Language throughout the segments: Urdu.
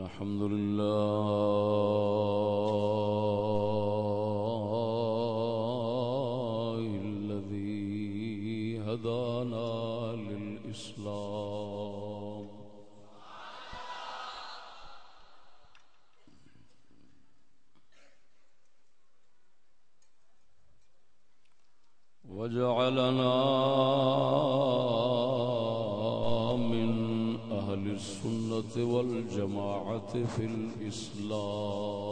الحمد لله في الإسلام.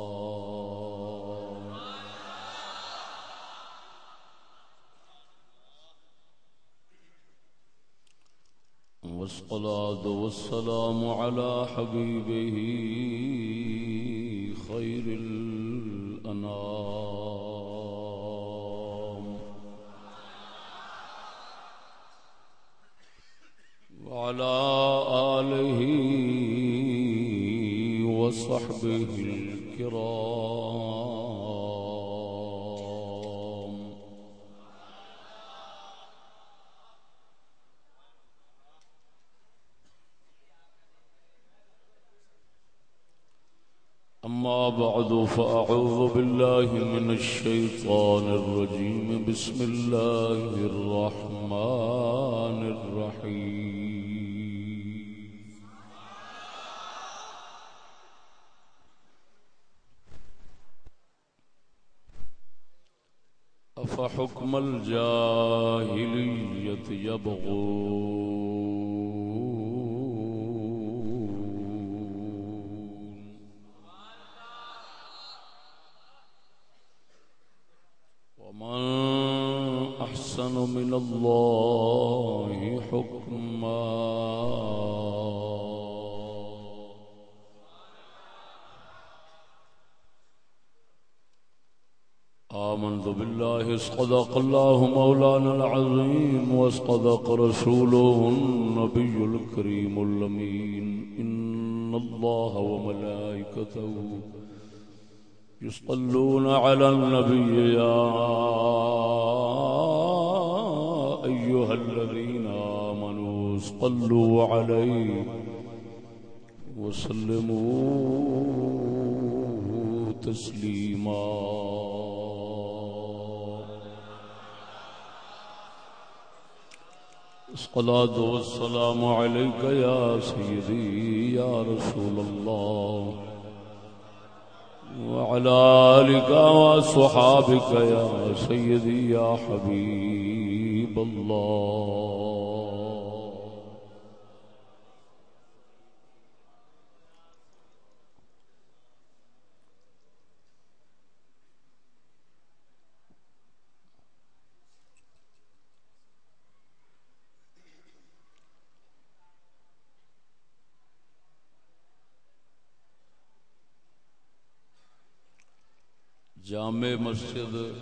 والصلاة والسلام على حبيبه خير الأنام الشيطان الرجيم. بسم الله الرحمن الرحيم. أفحكم الجاهلية من الله حكما. آمنت بالله صدق الله مولانا العظيم وصدق رسوله النبي الكريم الأمين. إن الله وملائكته يصلون على النبي يا أيها الذين آمنوا صلوا عليه وسلموا تسليما. الصلاة والسلام عليك يا سيدي يا رسول الله وعلى آلك وصحابك يا سيدي يا حبيب الله جامع مسجد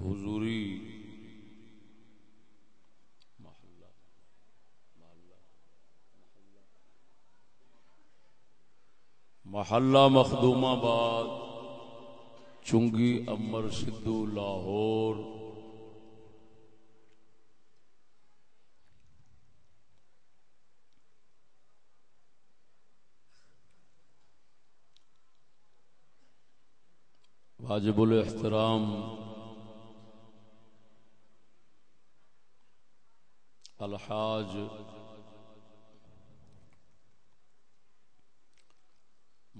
حضوری محلہ مخدوم آباد چنگی امر سدھو لاہور۔ واجب الاحترام۔ الحاج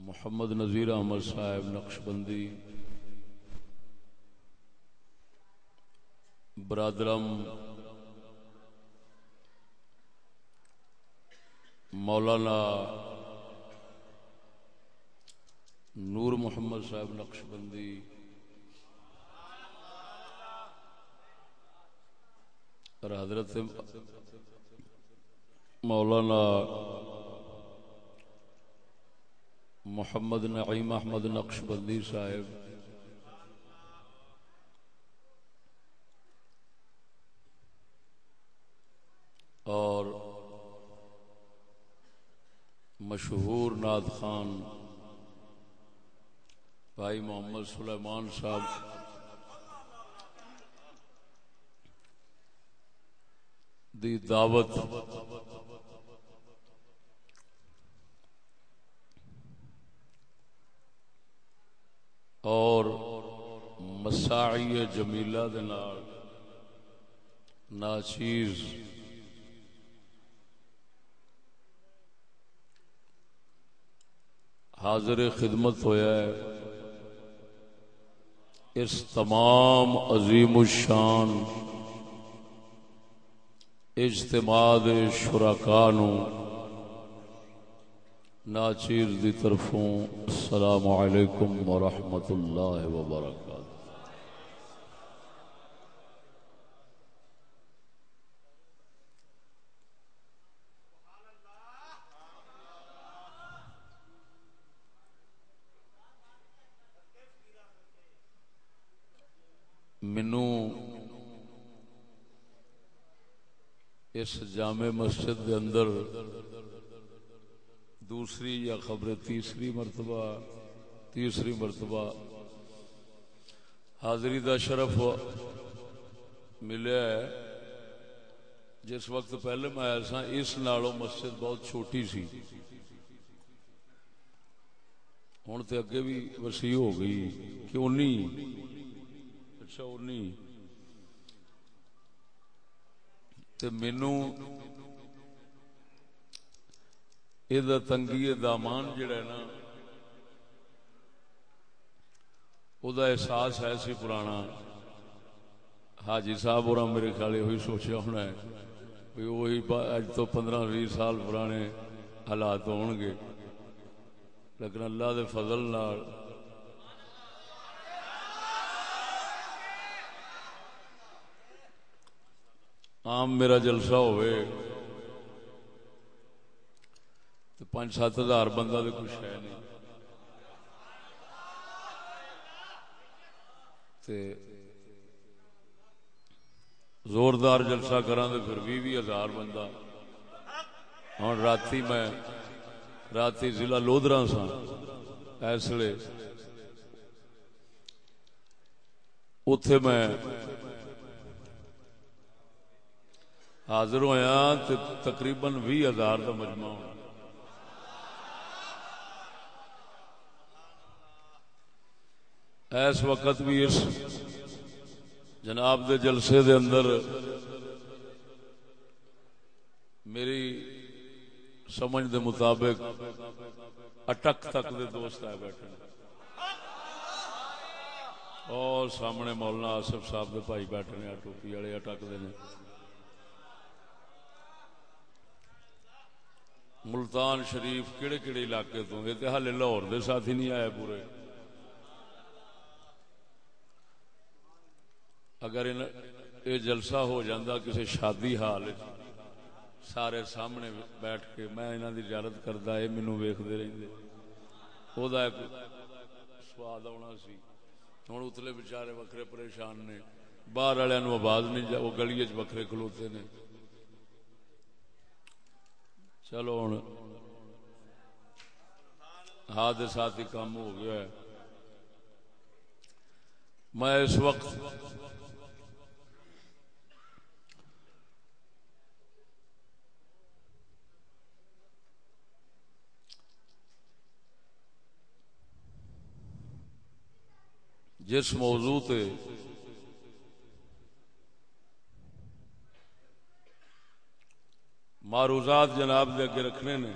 محمد نذیر احمد صاحب نقش بندی، برادرم مولانا نور محمد صاحب نقش بندی، اور حضرت مولانا محمد نعیم احمد نقش بندی صاحب۔ اور مشہور ناد خان بھائی محمد سلیمان صاحب۔ دی دعوت اور مساعی جمیلہ دے نال۔ ناچیز حاضر خدمت ہویا ہے۔ اس تمام عظیم الشان۔ اجتماع شرکا نو۔ ناچیر دی طرفوں السلام علیکم ورحمۃ اللہ وبرکاتہ مینو اس جامع مسجد دے اندر دوسری یا خبر تیسری مرتبہ تیسری مرتبہ حاضری دا شرف ملیا ہے۔ جس وقت پہلے میں آیا سا اس نالوں مسجد بہت چھوٹی سی۔ ہوں تو اگے بھی وسیع ہو گئی۔ کیوں نہیں؟ اچھا انی مینو یہ تنگی دامان جڑا ہے نا وہ احساس ہے سی پرانا۔ حاجی صاحب اور میرے خیال یہ سوچا ہونا ہے وہی اج تو پندرہ بھی سال پرانے حالات ہو گے لیکن اللہ دے فضل نال عام میرا جلسہ ہوئے تو پانچ سات ہزار بندہ تو کچھ ہے نہیں۔ تے زوردار جلسہ کرا تو پھر بھی بھی ہزار بندہ۔ ہوں رات میں رات ضلع لودرا سا اس لیے اتے میں حاضر ہوا تو تقریباً بھی ہزار کا مجمع ہونا۔ اس وقت بھی اس جناب دے جلسے دے اندر میری سمجھ دے مطابق اٹک تک دے دوست آئے بیٹھے اور سامنے مولانا آصف صاحب دے بھائی بیٹھے ٹوپی والے اٹک دے ملتان شریف کہڑے کہڑے علاقے تو یہ تو ہالے لاہور دے ساتھ ہی نہیں آئے پورے۔ اگر یہ جلسہ ہو جاندہ کسی شادی حال سارے سامنے بیٹھ کے میں انہوں کی اجازت کرتا ہے مینو ویختے رہتے وہ سواد آنا سی۔ ہوں اتلے بچارے وکرے پریشان نے۔ باہر والوں آواز نہیں وہ گلی چ وکرے کھلوتے نے۔ چلو ہوں ہاں ہاتھ ہی کام ہو گیا ہے۔ میں اس وقت جس موضوع تے معروضات جناب دے اگے رکھنے نے۔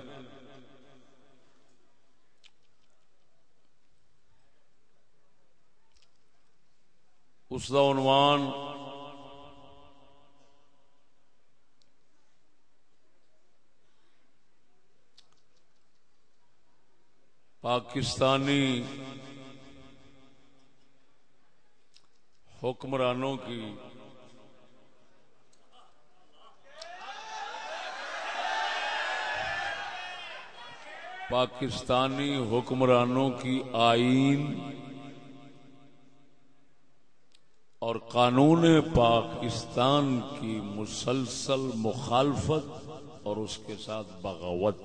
اس کا عنوان پاکستانی حکمرانوں کی پاکستانی حکمرانوں کی آئین اور قانون پاکستان کی مسلسل مخالفت اور اس کے ساتھ بغاوت۔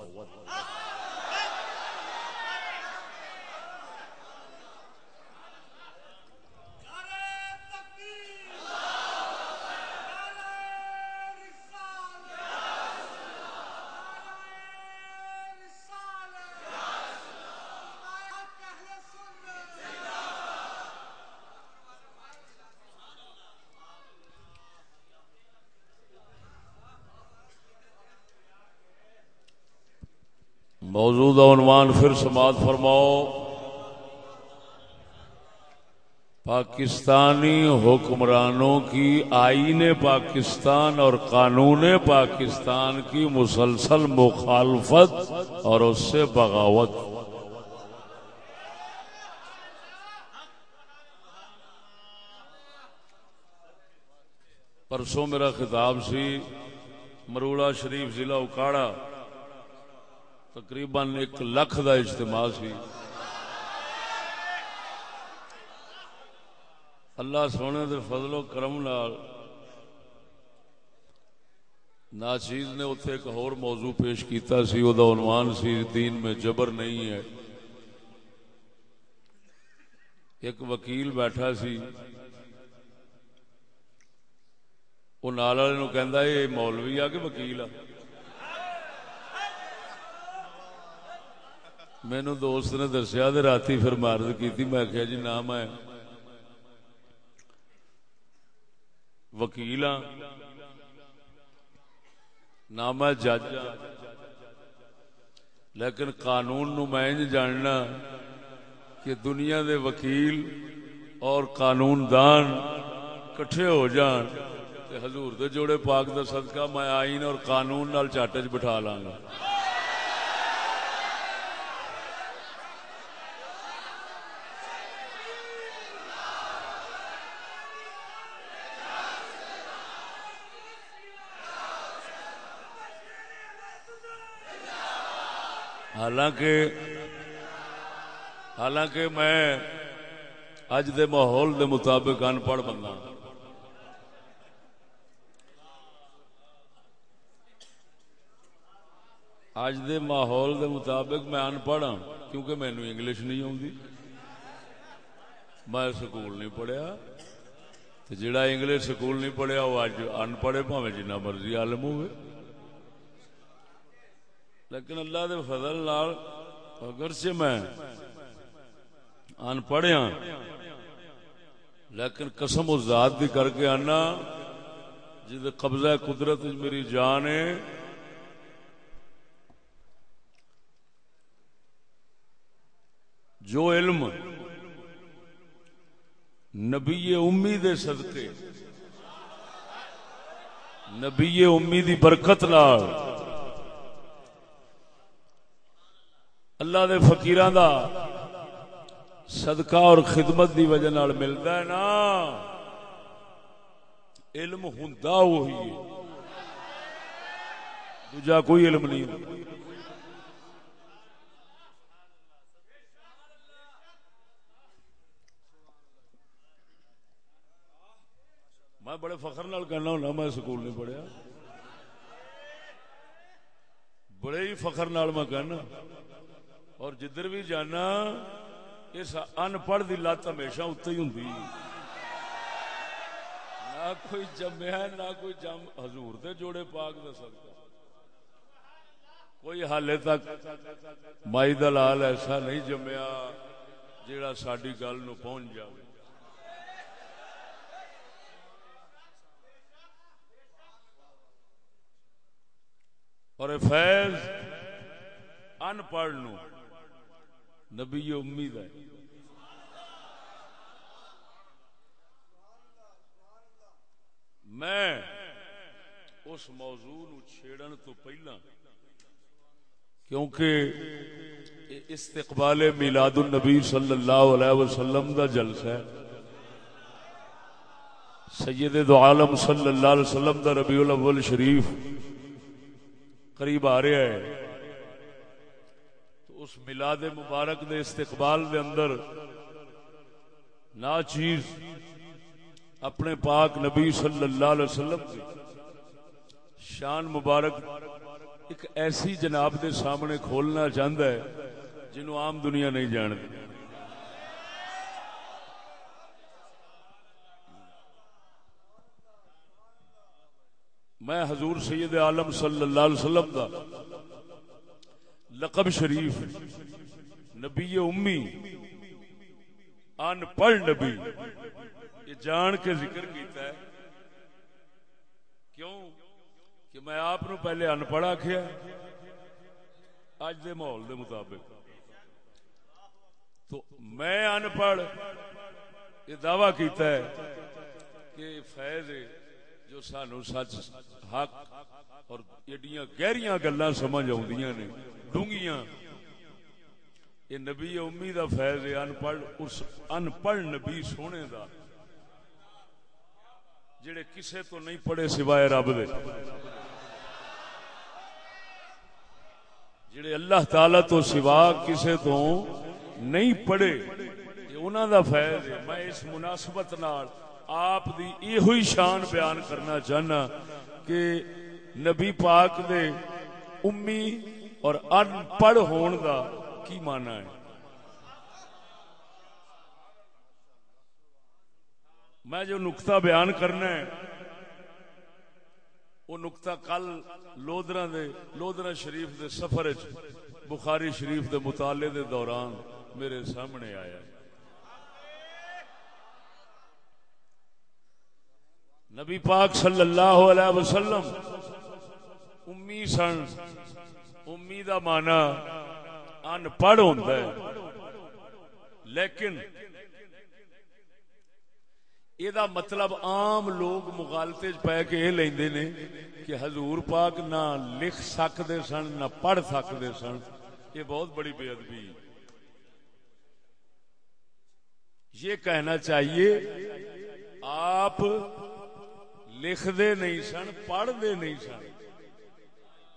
موجودہ عنوان پھر سماعت فرماؤ۔ پاکستانی حکمرانوں کی آئین پاکستان اور قانون پاکستان کی مسلسل مخالفت اور اس سے بغاوت۔ پرسوں میرا خطاب سی مروڑا شریف ضلع اکاڑا۔ تقریباً ایک لکھ کا اجتماع سی۔ اللہ سونے دے فضل و کرم نال ناچیز نے اتنے ایک اور موضوع پیش کیتا سی، او عنوان سی، دین میں جبر نہیں ہے۔ ایک وکیل بیٹھا سی۔ وہ نال والے کہ مولوی، آ کہ وکیل آ۔ مینو دوست نے دسیا رات پھر مارد کی میں آخیا جی نہ میں وکیل ہاں نہ میں جج۔ لیکن قانون نو میں جاننا کہ دنیا دے وکیل اور قانون دان کٹھے ہو جان حضور دے جوڑے پاک دا صدقہ میں آئین اور قانون نال چاٹے چ بٹھا لاں گا۔ حالانکہ حالانکہ میں اج دے ماحول دے مطابق ان پڑھ بندہ اج دے ماحول دے مطابق میں ان پڑھ ہاں کیونکہ مینو انگلش نہیں آتی میں سکول نہیں پڑھیا۔ جڑا انگلش سکول نہیں پڑھیا، وہ اج ان پڑھے، پاوے جنہ مرضی عالم ہوئے لیکن اللہ دے فضل نال اگر سے میں ان پڑھیا ہاں، لیکن قسم و ذات دی کر کے آنا جد قبضہ قدرت میری جان ہے، جو علم نبی امی دے صدقے، نبی امی دی برکت نال اللہ دے فقیران دا صدقہ اور خدمت دی وجہ نال ملتا ہے نا۔ علم ہوندا وہی ہے۔ دوجا کوئی علم نہیں میں بڑے فخر نال کہنا ہونا، میں سکول نہیں پڑھیا۔ بڑے ہی فخر نال میں کہنا۔ اور جدھر بھی جانا، اس ان پڑھ کی لت ہمیشہ اتنے ہی ہوں نہ کوئی جمیا نہ کوئی جم حضور دے جوڑے پاک دے سکتا کوئی حالے تک مائی دلال ایسا نہیں جمیا جیڑا ساری گل نو پہنچ جائے اور فیض ان پڑھ نو نبی امید ہے۔ میں اس موضوع نو چھیڑن تو پہلا، کیونکہ استقبال میلاد النبی صلی اللہ علیہ وسلم دا جلسہ ہے۔ سید دو عالم صلی اللہ علیہ وسلم دا ربیع الاول شریف قریب آ رہا ہے۔ اس ملاد مبارک دے استقبال دے اندر نا چیز اپنے پاک نبی صلی اللہ علیہ وسلم دی شان مبارک ایک ایسی جناب دے سامنے کھولنا چاہتا ہے جنہوں عام دنیا نہیں جانتی میں حضور سید عالم صلی اللہ علیہ وسلم دا لقب شریف، نبی امی ان پڑھ نبی، یہ جان کے ذکر کیتا ہے۔ کیوں؟ کہ میں آپ نو پہلے ان پڑھ آخیا اج دے ماحول دے مطابق۔ تو میں ان پڑھ یہ دعوی کیتا ہے کہ فیض جو سانو سچ، حق اور ایڈیاں گہریاں گلاں سمجھ آوندیاں نے۔ ڈونگیاں۔ یہ نبی امی دا فیض ہے ان پڑھ اس ان پڑھ نبی سونے دا، جڑے کسے تو نہیں پڑھے سوائے رب دے۔ جڑے اللہ تعالی تو سوا کسے تو نہیں پڑھے انہوں دا فیض ہے۔ میں اس مناسبت نال آپ دی یہ شان بیان کرنا چاہنا کہ نبی پاک دے امی اور ان پڑھ ہون دا کی مانا ہے؟ میں جو نقطہ بیان کرنا ہے، وہ نقطہ کل لودرا دے، لودرا شریف دے سفر بخاری شریف دے مطالعے دے دوران میرے سامنے آیا نبی پاک صلی اللہ علیہ وسلم امی سن امی مانا ان پڑھ ہوتا ہے۔ لیکن یہ مطلب عام لوگ مغالتے پہ کے یہ لیندے نے کہ حضور پاک نہ لکھ سکتے سن، نہ پڑھ سکتے سن۔ یہ بہت بڑی بے ادبی۔ یہ کہنا چاہیے، آپ لکھ دے نہیں سن پڑھ دے نہیں سن۔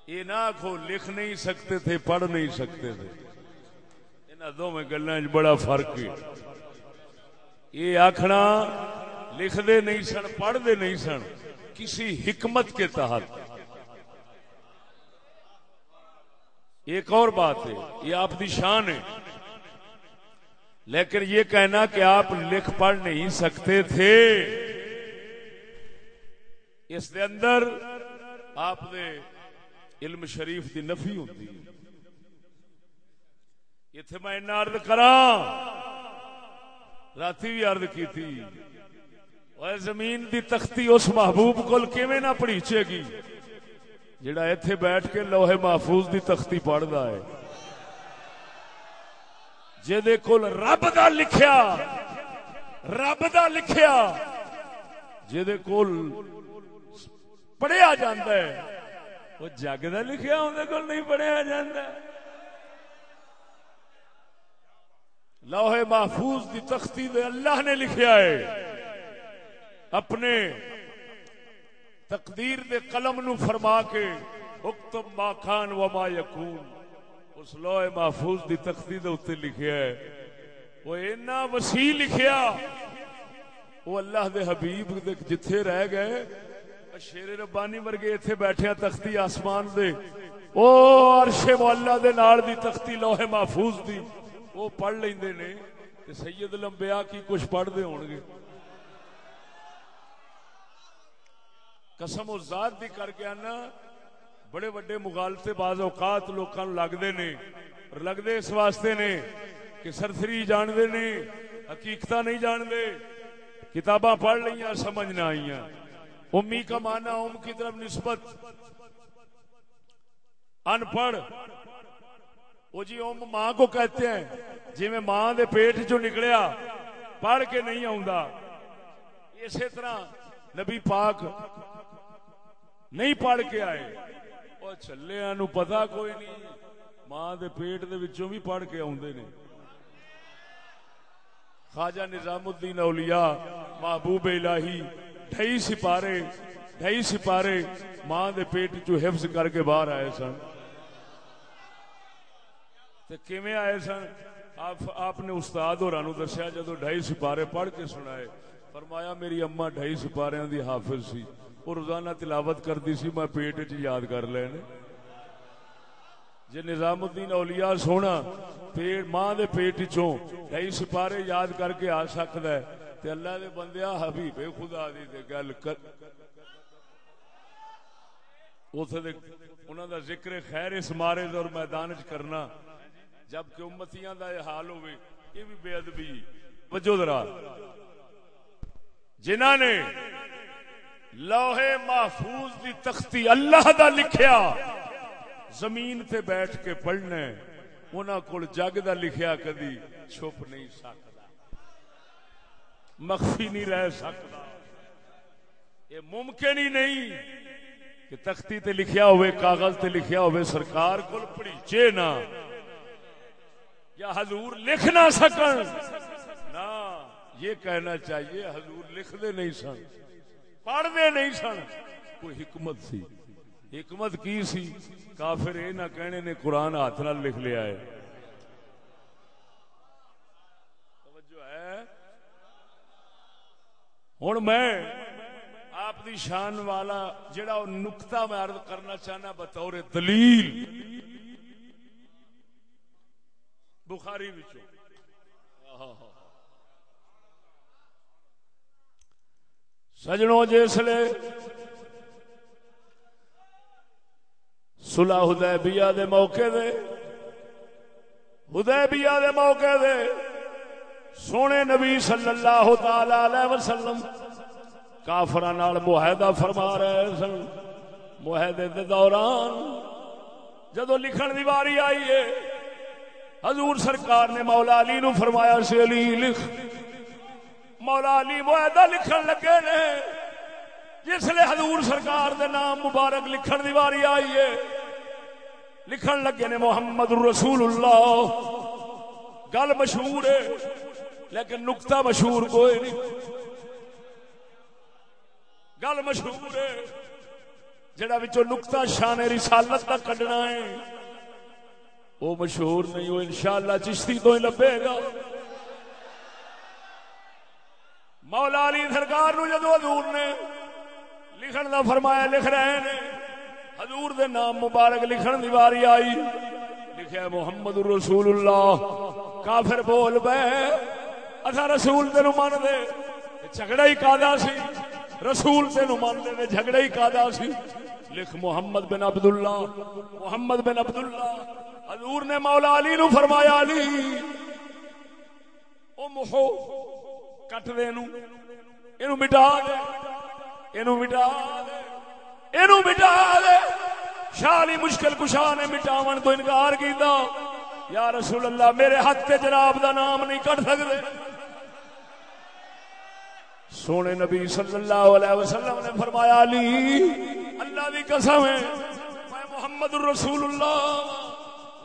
یہ نہ آخو لکھ نہیں سکتے تھے، پڑھ نہیں سکتے تھے۔ دونوں گلا بڑا فرق ہے۔ یہ آخنا لکھتے نہیں سن پڑھتے نہیں سن، کسی حکمت کے تحت۔ ایک اور بات ہے، یہ آپ کی شان ہے۔ لیکن یہ کہنا کہ آپ لکھ پڑھ نہیں سکتے تھے۔ اس کے اندر آپ نے علم شریف کی نفی ہوتی اتنے میں ارد کرا رات بھی ارد کی اور زمین دی تختی اس محبوب کو نہ پڑیچے گی؟ جڑا ایتھے بیٹھ کے لوہے محفوظ دی تختی پڑھتا ہے۔ جے کول رب دا لکھیا، رب دا لکھیا جے کول پڑھیا جاندا ہے۔ وہ جگ دا لکھیا اندر کول نہیں پڑھیا جاندا۔ ہے لوہے محفوظ دی تختی دے اللہ نے لکھیا ہے۔ اپنے تقدیر دے قلم نو فرما کے حکم ما خان و ما یکون۔ اس لوہے محفوظ دی تختی دے اتنے لکھیا ہے۔ وہ اینا وسیع لکھیا۔ وہ اللہ دے حبیب دے جتھے رہ گئے۔ شیر ربانی ورگے ایتھے بیٹھے تختی آسمان دے۔ او عرش مولا دے نال دی تختی لوہے محفوظ دی۔ وہ پڑھ لیندے نے کہ سید لمبیا کی کچھ پڑھ دے ہون گے۔ قسم و ذات دی کر کے آنا، بڑے بڑے مغالطے بعض اوقات لوکاں لگدے نے اور لگدے اس واسطے نے کہ سرسری جان دے نے حقیقتہ نہیں جان دے کتاباں پڑھ لیاں، سمجھ نہ آئیاں۔ امی کا معنی ام کی طرف نسبت۔ ان پڑھ وہ جی ام ماں کو کہتے ہیں جی میں ماں دے پیٹ جو نکلیا، پڑھ کے نہیں آؤں اسی طرح نبی پاک نہیں پڑھ کے آئے۔ وہ چلے نو پتا کوئی نہیں، ماں دے پیٹ دے وچوں بھی پڑھ کے آدھے نے۔ خواجہ نظام الدین اولیاء، محبوب الہی ڈھائی سپارے ڈھائی سپارے ماں دے پیٹ چو حفظ کر کے باہر آئے سن۔ کیویں آئے سن؟ آپ نے استاد اور دسیا جدو ڈھائی سپارے پڑھ کے سنائے، فرمایا میری اما ڈھائی سپارے دی حافظ سی۔ وہ روزانہ تلاوت کرتی سی، میں پیٹ چ یاد کر لینے جی نظام الدین اولیاء سونا، پیٹ، ماں دے پیٹ چوں کئی سپارے یاد کر کے آ سکتا ہے۔ تے اللہ دے بندیا حبیب خدا دی تے گل کر۔ انہوں دا ذکر خیر اس مارے اور میدان چ کرنا۔ جبکہ امتیاں دا یہ حال ہوئے یہ بھی بے ادبی۔ وجہ درا جنہ نے لوہے محفوظ دی تختی اللہ دا لکھیا، زمین تے بیٹھ کے پڑھنا انہوں کو جگ دا لکھیا کدی چھپ نہیں سکتا مخفی نہیں رہ سکتا۔ یہ ممکن ہی نہیں کہ تختی تے لکھیا ہوئے، کاغذ تے لکھیا ہوئے، سرکار کو پڑیچے نہ، یا حضور لکھ نہ سکن۔ نہ، یہ کہنا چاہیے، حضور لکھ دے نہیں سن پڑھ دے نہیں سن۔ کوئی حکمت سی۔ حکمت کی سی؟ کافر اے نہ کہنے نے قرآن ہاتھ نہ لکھ لیا ہے توجہ ہے ہوں میں آپ دی شان والا جڑا نکتا میں عرض کرنا چاہنا بطور دلیل بخاری بچوں سجنوں جسے سلا حدیبیہ دے موقع دے۔ حدیبیہ دے موقع دے۔ سونے نبی صلی اللہ تعالی علیہ وسلم کافر معاہدہ فرما رہے سن۔ معاہدے دے دوران جدو لکھن دی باری آئی ہے، حضور سرکار نے مولا علی نو فرمایا سی، علی لکھ۔ مولا علی معاہدہ لکھن لگے نے، جس لیے حضور سرکار دے نام مبارک لکھن دی باری آئی ہے۔ لکھن لگے نے، محمد رسول اللہ۔ گل مشہور ہے لیکن نکتا مشہور کوئی نہیں۔ گل مشہور ہے، جڑا بچوں نکتا شان رسالت کا کڈنا ہے، وہ مشہور نہیں، وہ انشاءاللہ چشتی تو ہی لبے گا۔ مولا علی سرکار نو جدو حضور نے لکھن دا فرمایا، لکھ رہے ہیں حضور دے نام مبارک لکھن دی باری آئی۔ لکھیا محمد رسول اللہ۔ کافر بول بے اچھا رسول تین من دے۔ جھگڑا ہی کا سی۔ رسول تین من دے جھگڑا ہی کا سی۔ لکھ محمد بن عبد اللہ محمد بن عبد اللہ حضور نے مولا علی نو فرمایا، علی، او مہو، کٹ دے نو۔ اینو مٹا دے۔ اینو مٹا دے۔ اینو مٹا دے۔ شالی مشکل کشا نے مٹاون تو انکار کیتا۔ یا رسول اللہ، میرے ہاتھ کے جناب دا نام نہیں کٹ سکتے سونے نبی صلی اللہ علیہ وسلم نے فرمایا، علی، اللہ دی قسم ہے، میں محمد الرسول اللہ،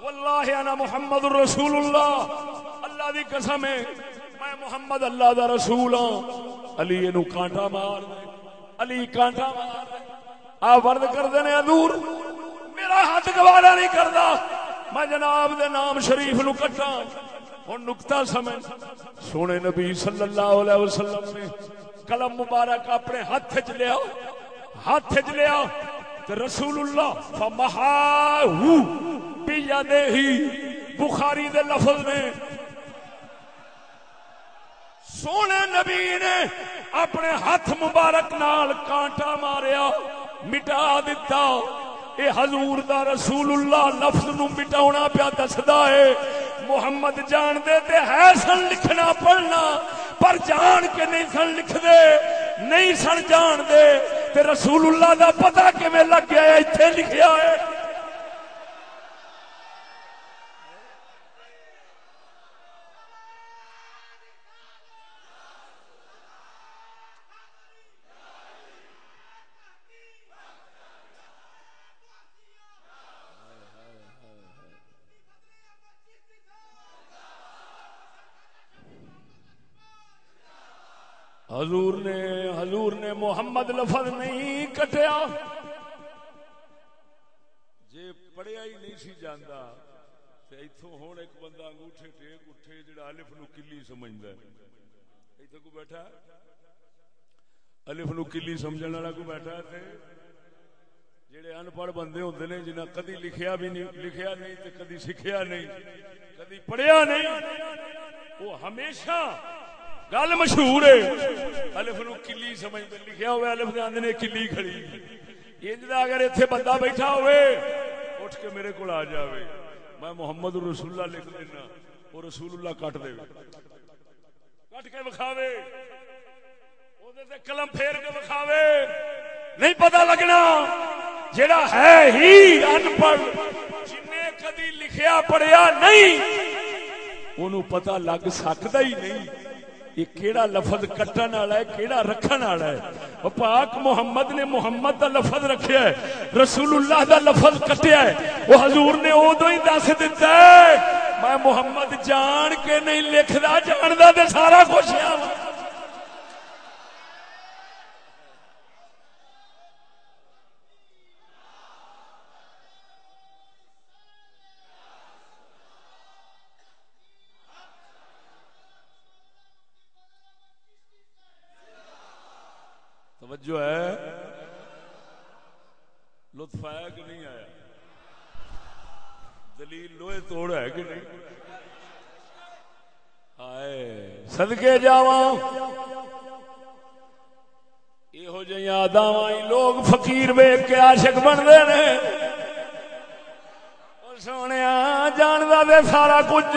واللہ انا محمد الرسول اللہ اللہ دی قسم ہے، میں محمد اللہ دا رسول ہوں علی نو کانٹا مار علی کانٹا مار آ ورد کر دینے حضور، میرا ہاتھ گوارا نہیں کردا۔ میں جناب دے نام شریف نو کٹا ہوں نکتا سمجھ۔ سونے نبی صلی اللہ علیہ وسلم نے قلم مبارک اپنے ہاتھ چ لیا ہاتھ چ لیا رسول اللہ فمہا پیا دے ہی۔ بخاری دے لفظ نے سونے نبی نے اپنے ہاتھ مبارک نال کانٹا ماریا، مٹا دیتا اے حضور دا رسول اللہ لفظ نو مٹاونا پیا دسدا ہے۔ محمد جان دے تے ہے سن لکھنا پڑھنا، پر جان کے نہیں سن لکھ دے نہیں سن جان دے، تے رسول اللہ دا پتہ کیویں لگ گیا ایتھے لکھیا ہے۔ حضور نے حضور نے محمد لفظ نہیں کٹیا۔ جے پڑھیا ہی نہیں سی جانا اتوں ہوں ایک بندہ انگوٹھے ٹیک اٹھے جڑا الف نو کلی سمجھتا ہے۔ اتنے کو بیٹھا؟ الف نو کلی سمجھنے والا کو بیٹھا تھے جڑے ان پڑھ بندے ہوتے نے جنہیں کدی لکھیا بھی نہیں، لکھیا نہیں تے کدی سیکھیا نہیں، کدی پڑھیا نہیں، وہ ہمیشہ گل مشہور ہے۔ الف نو کلی سمجھ لکھیا ہوا الف دے آندے نے کلی کھڑی۔ انج دا اگر ایتھے بندہ بیٹھا ہوئے، اٹھ کے میرے کول آ جاوے۔ میں محمد رسول اللہ لکھ دینا، وہ رسول اللہ کٹ دے۔ کٹ کے وکھاوے۔ او دے تے قلم پھیر کے وکھاوے۔ نہیں پتہ لگنا جڑا ہے ہی ان پڑھ جن کدی لکھیا پڑھیا نہیں انہوں پتہ لگ سکتا ہی نہیں۔ یہ کیڑا لفظ کٹن والا ہے، کیڑا رکھن والا ہے۔ پاک محمد نے محمد دا لفظ رکھیا ہے رسول اللہ دا لفظ کٹیا ہے۔ وہ حضور نے ادو ہی دس دیتا ہے، میں محمد جان کے نہیں لکھدا، جاندا تے سارا کچھ ہے توجہ ہے، لطف آیا کہ نہیں آیا؟ دلیل لوہے توڑ ہے کہ نہیں؟ آئے سدکے جا یہو جی آدام لوگ فقیر ویگ کے عاشق بنتے ہیں سونے جاندا دے سارا کچھ۔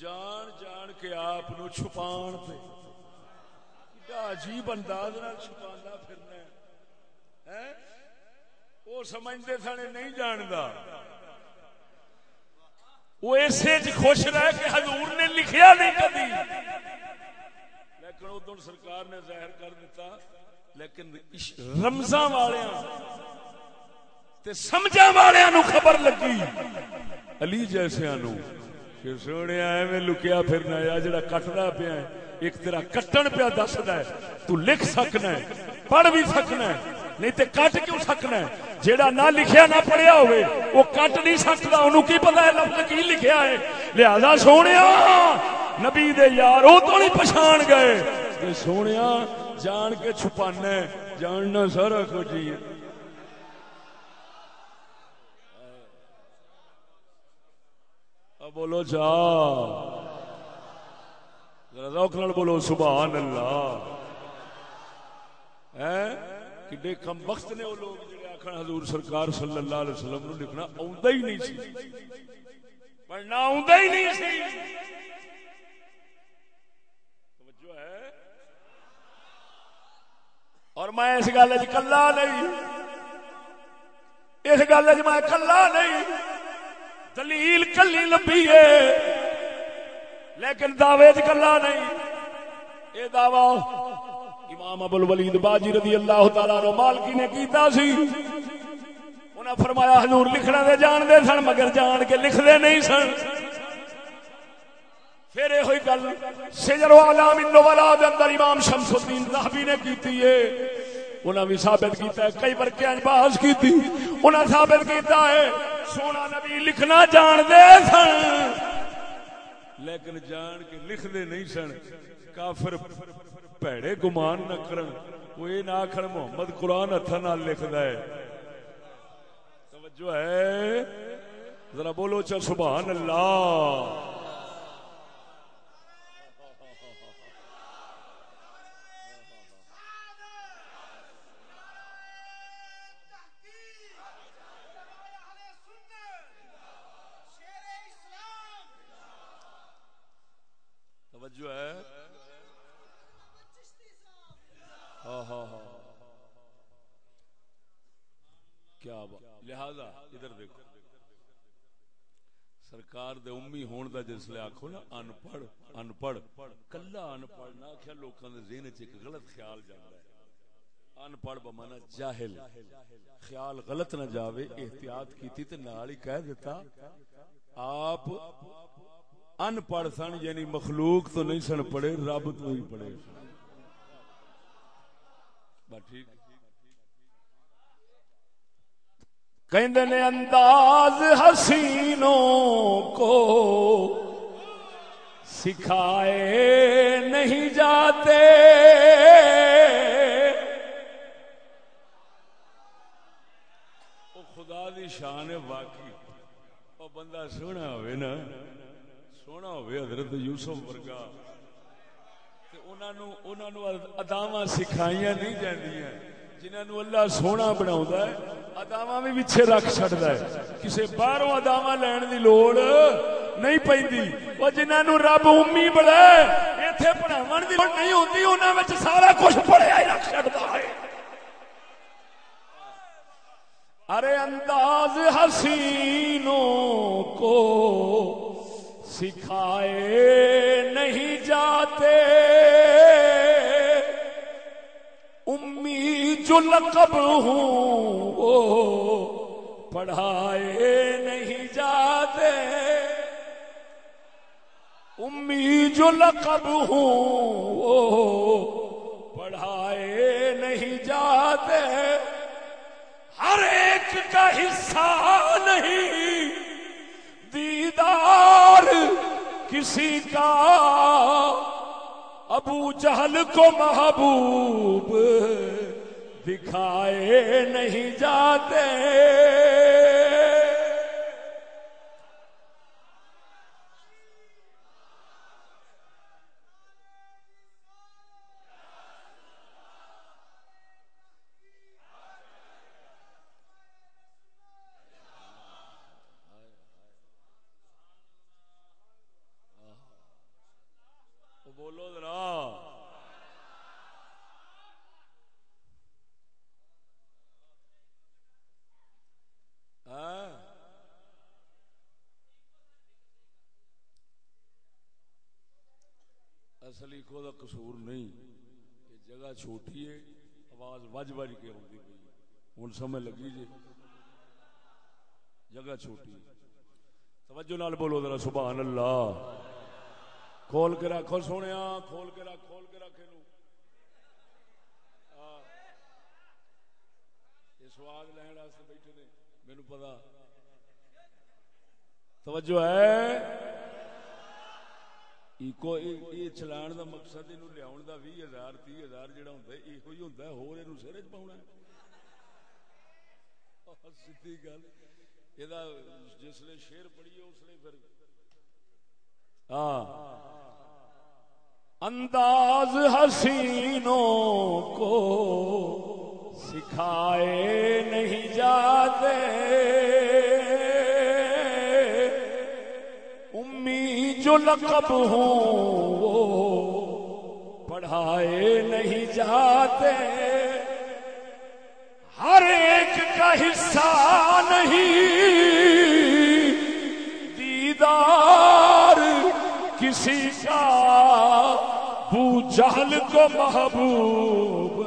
جان جان کے آپ چھپان پہ عجیب انداز چھپانا پھرنا وہ سمجھتے سنے نہیں جانتا وہ اسے خوش رہ کے حضور نے لکھیا نہیں کبھی۔ لیکن ادھر سرکار نے ظاہر کر دیتا، لیکن رمضان والے سمجھا والے خبر لگی۔ علی جیسے نو۔ کہ سونے ایویں لکیا پھرنا ہے جڑا کٹدا پیا ہے ایک تیرا کٹن پیا دسدا ہے تو لکھ سکنا ہے پڑھ بھی سکنا ہے نہیں تے کٹ کیوں سکنا ہے جیڑا نہ لکھیا نہ پڑھیا ہوئے وہ کٹ نہیں سکتا انہوں کی پتا ہے لفظ کی لکھیا ہے لہذا سونیا نبی دے یار وہ تو نہیں پچھان گئے کہ سونیا جان کے چھپانا ہے جاننا سارا کچھ ہی ہے بولو جا. روک بولو، سبحان اللہ. کڈے کم وقت نے وہ لوگ جڑے آخر حضور سرکار صلی اللہ علیہ وسلم نو لکھنا آندا ہی نہیں سی۔ پڑھنا آندا ہی نہیں سی۔ توجہ ہے؟ اور میں اس گل وچ کلا نہیں۔ اس گل وچ میں کلا نہیں۔ دلیل کلی لبھی ہے۔ لیکن دعوے کلا نہیں۔ یہ دعوی امام ابو الولید باجی رضی اللہ تعالی عنہ مالکی نے کیتا سی۔ انہاں فرمایا حضور لکھنا دے جان دے سن، مگر جان کے لکھ دے نہیں سن۔ پھر یہ ہوئی گل، سجر علام النبلاء دے اندر امام شمس الدین ذہبی نے کیتی ہے۔ انہاں بھی ثابت کیتا ہے، کئی برکیاں باز کیتی۔ انہاں ثابت کیتا ہے سونا نبی لکھنا جان دے سن۔ لیکن جان کے لکھ دے نہیں سن۔ کافر پیڑے گمان نہ کرن۔ وہ یہ نہ آخر محمد قرآن ہاتھ نال لکھتا ہے۔ توجہ ہے۔ ذرا بولو چل سبحان اللہ توجہ ہے کیا لہذا ادھر دیکھو. سرکار دے امی ہون دا جس لے آکھو نا ان پڑھ ان پڑھ کلا ان پڑھ نہ کیا لوکاں دے ذہن وچ ایک غلط خیال جاندا ہے. ان پڑھ بمانا جاہل. خیال غلط نہ جاوے، احتیاط کیتی تے نال ہی کہہ دیتا، آپ ان پڑھ سن یعنی مخلوق تو نہیں سن پڑھے، رب تو ہی پڑھے کہندے نے انداز حسینوں کو سکھائے نہیں جاتے۔ وہ خدا دی شان واقعی۔ وہ بندہ سونا ہوئے نا، سونا ہوئے حضرت یوسف ورگا۔ انہوں اداوا سکھائیاں نہیں جاندیاں۔ جنہوں اللہ سونا بنا اداوا بھی پیچھے رکھ چڑتا ہے۔ کسی باہروں اداوا لین کی لوڑ نہیں پی وہ جنہوں رب امی بڑا اتنے پڑھاو کی لوڑ نہیں ہوتی انہوں سارا کچھ پڑھیا ہی رکھ سکتا ہے۔ ارے انداز حسینوں کو سکھائے نہیں جاتے۔ امید جو لقب ہوں وہ پڑھائے نہیں جاتے۔ امید جو لقب ہوں وہ پڑھائے نہیں جاتے۔ ہر ایک کا حصہ نہیں، دیدار کسی کا۔ ابو جہل کو محبوب دکھائے نہیں جاتے۔ اصلی دا قصور نہیں یہ جگہ چھوٹی ہے، آواز وج وج کے آتی پی ہوں سمجھ لگی جی؟ جگہ چھوٹی توجہ نال بولو ذرا، سبحان اللہ۔ کھول کے رکھو سونے ہاں، کھول کے رکھ، کھول کے رکھ ہاں۔ یہ سواد لین بیٹھے نے مینو پتا۔ توجہ ہے۔ چلان دا مقصد انہوں لیا دا بھی ہزار تی ہزار جڑا جہاں ہوں یہ ہوتا ہے ہو سر چ پاؤنا ہے سی گل یہ جس نے شیر پڑھی اس نے پھر انداز حسینوں کو سکھائے نہیں جاتے امید جو لقب ہوں وہ پڑھائے نہیں جاتے۔ ہر ایک کا حصہ نہیں۔ دیدار کسی کا۔ بو جہل کو محبوب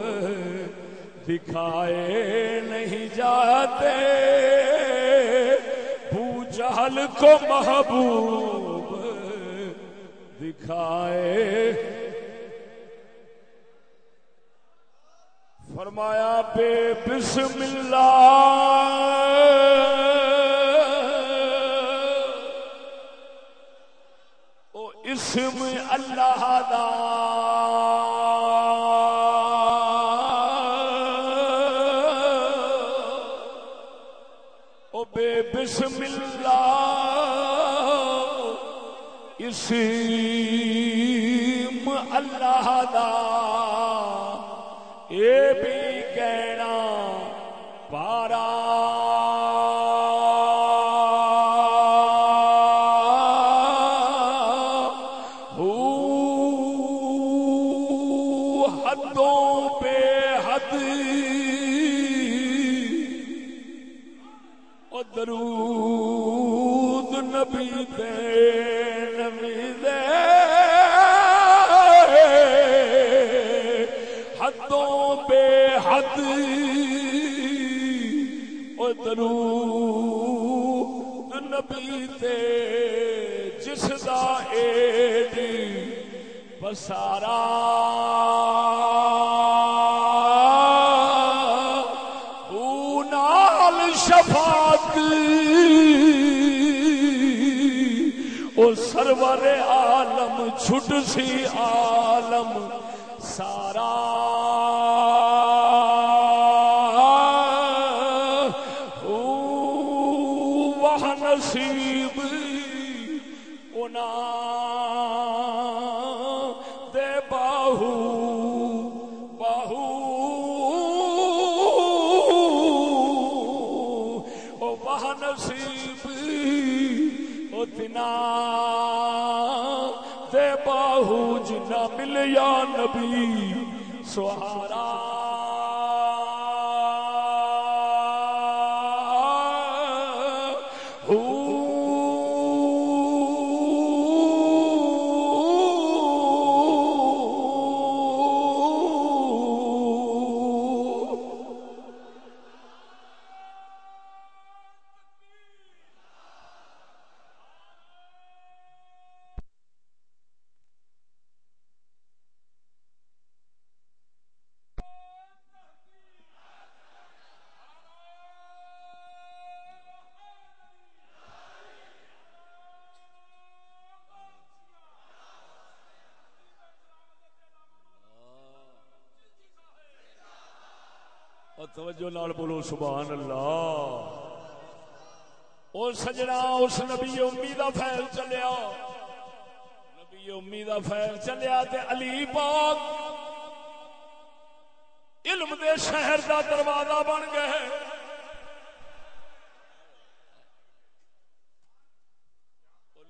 دکھائے نہیں جاتے۔ بو جہل کو محبوب دکھائے۔ فرمایا بے بسم اللہ او اسم اللہ دا۔ نسیم اللہ دا سارا۔ نال شفاعت او سرور عالم چھٹ سی عالم۔ So توجہ نال بولو، سبحان اللہ۔ او سجنا اس نبی امی دا فیل چلیا۔ نبی امی دا فیل چلیا تے علی پاک علم دے شہر دا دروازہ بن گئے۔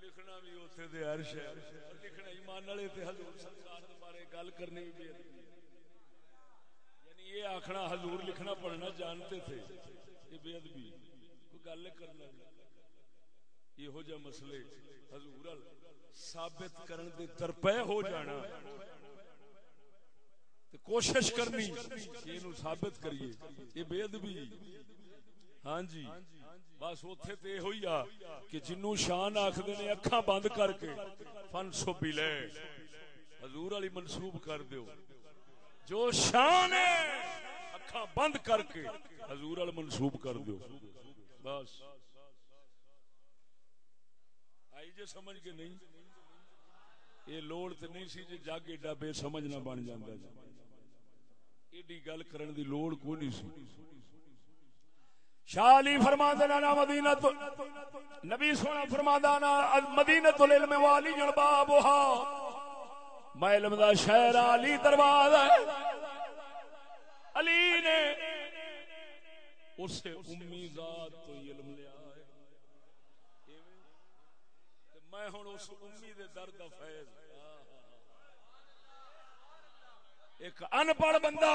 لکھنا بھی اتنے دے ہر شہر لکھنا ایمان والے تے حضور سرکار دے بارے گل کرنی بھی یہ حضور لکھنا پڑھنا جانتے تھے۔ یہ بے ادبی، کوئی گل کرنا یہو جہ مسئلے حضور ثابت کرن دے ترپے ہو جانا۔ کوشش کرنی، یہ ثابت کریے۔ یہ بے ادبی۔ ہاں جی بس اتے تو یہ آ کہ جنو شان آخر نے اکھا بند کر کے فن سو پی لے۔ حضور والی منسوب کر دیو۔ جو شان ہے۔ اکھا بند کر کے حضور ال منسوب کر دو بس۔ آئی جے سمجھ کے نہیں؟ یہ لوڑ تے نہیں سی جے جگ ایڈا بے سمجھ نہ بن جاتا جی ایڈی گل کرن دی لوڑ کوئی نہیں سی۔ شاہ علی فرما دینا مدینہ تو نبی سونا فرما دینا مدینہ تو العلم والی جن جنبابها میں علم دا شہر علی دربار علی نے اسے امی ذات تو علم لیا ہے میں ہوں اس امی دے درد فیض۔ ایک ان پڑھ بندہ۔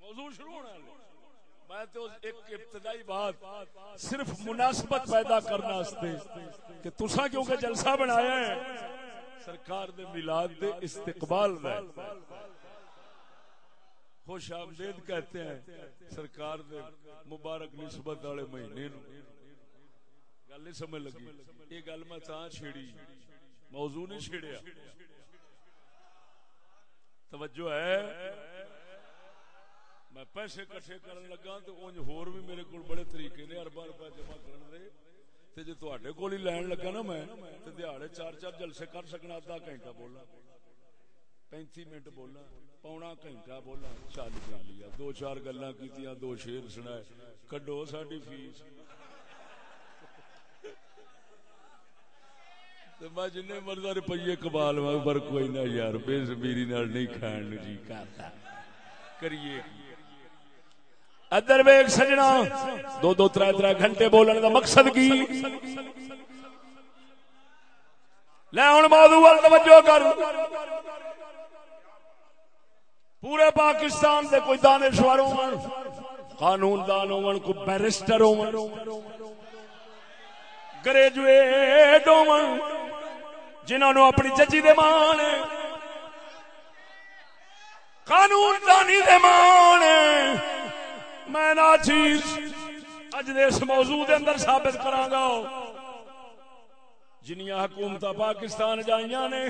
موضوع شروع ہونا میں تو ایک ابتدائی بات صرف مناسبت پیدا کرنا کہ تسا کیونکہ جلسہ بنایا ہے؟ سرکار دے میلاد دے استقبال دا خوش آمدید کہتے ہیں، سرکار دے مبارک نسبت والے مہینے نو۔ گل نہیں سمجھ لگی۔ یہ گل میں تاں چھیڑی۔ موضوع نہیں چھیڑیا۔ توجہ ہے۔ میں پیسے کٹھے کرن لگا تو اونج ہور بھی میرے کول بڑے طریقے نے اربا روپے جمع کرن دے۔ تے جے تواڈے کول ہی لین لگا نا میں، تے دیہاڑے چار چار جلسے کر سکنا ادھا گھنٹہ بولنا پینتی منٹ بولنا، پونا گھنٹہ بولنا، چل کر لیا دو چار گلاں کیتیاں، دو شیر سنائے کڈو ساڈی فیس۔ میں جن مرضا روپیے کمال پر کوئی نہ یار، بے زمیری نہیں کھان جی کرتا کریے۔ ادھر ویگ سجنا۔ دو دو تر تر گھنٹے بولنے کا مقصد کی؟ لے ہوں مادو وال توجہ کر۔ پورے پاکستان دے کوئی دانشور ہو قانون دان ہو کوئی بیرسٹر ہو گریجویٹ ہو جنہوں نے اپنی ججی دے مان قانون دانی دے مان میں نا چیز اج دے اس موضوع دے اندر ثابت کراں گا۔ جنیاں حکومت پاکستان جائیاں نے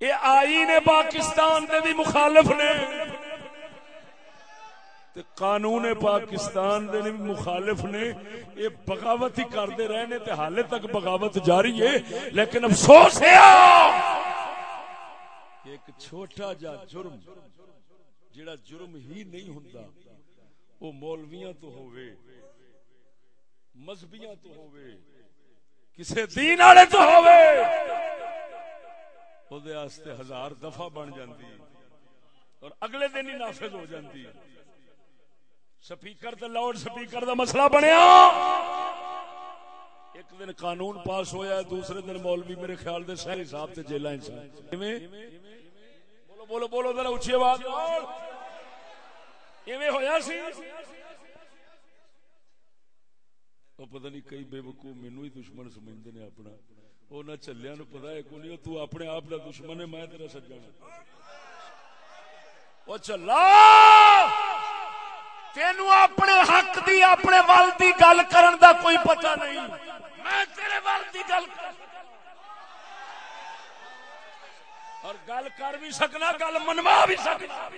یہ آئین پاکستان دے بھی مخالف نے۔ تے قانون پاکستان دے بھی مخالف نے۔ یہ بغاوت ہی کرتے رہنے تے حالے تک بغاوت جاری ہے۔ لیکن افسوس ہے ایک چھوٹا جا جرم جڑا جرم ہی نہیں ہوندا، وہ مولویاں تو ہووے، مذہبیاں تو ہووے، کسے دین والے تو ہووے۔ او دے واسطے ہزار دفعہ بن جاندی اور اگلے دن ہی نافذ ہو جاندی سپیکر تے لاؤڈ سپیکر دا مسئلہ بنیا۔ ایک دن قانون پاس ہویا ہے، دوسرے دن مولوی میرے خیال دے سہی صاحب تے جیلہ انسان۔ بولو بولو بولو، ذرا اچھی آواز۔ ایویں ہویا سی؟ وہ پتہ نہیں کئی بے وقوع مینو ہی دشمن سمجھتے نے اپنا۔ وہ نہ چلیا نو پتا ہے کو نہیں تو اپنے آپ کا دشمن ہے میں تیرا سجنا وہ چلا تین اپنے حق دی اپنے ول دی گل کرن دا کوئی پتہ نہیں میں تیرے ول دی گل اور گل کر بھی سکنا گل منوا بھی سکنا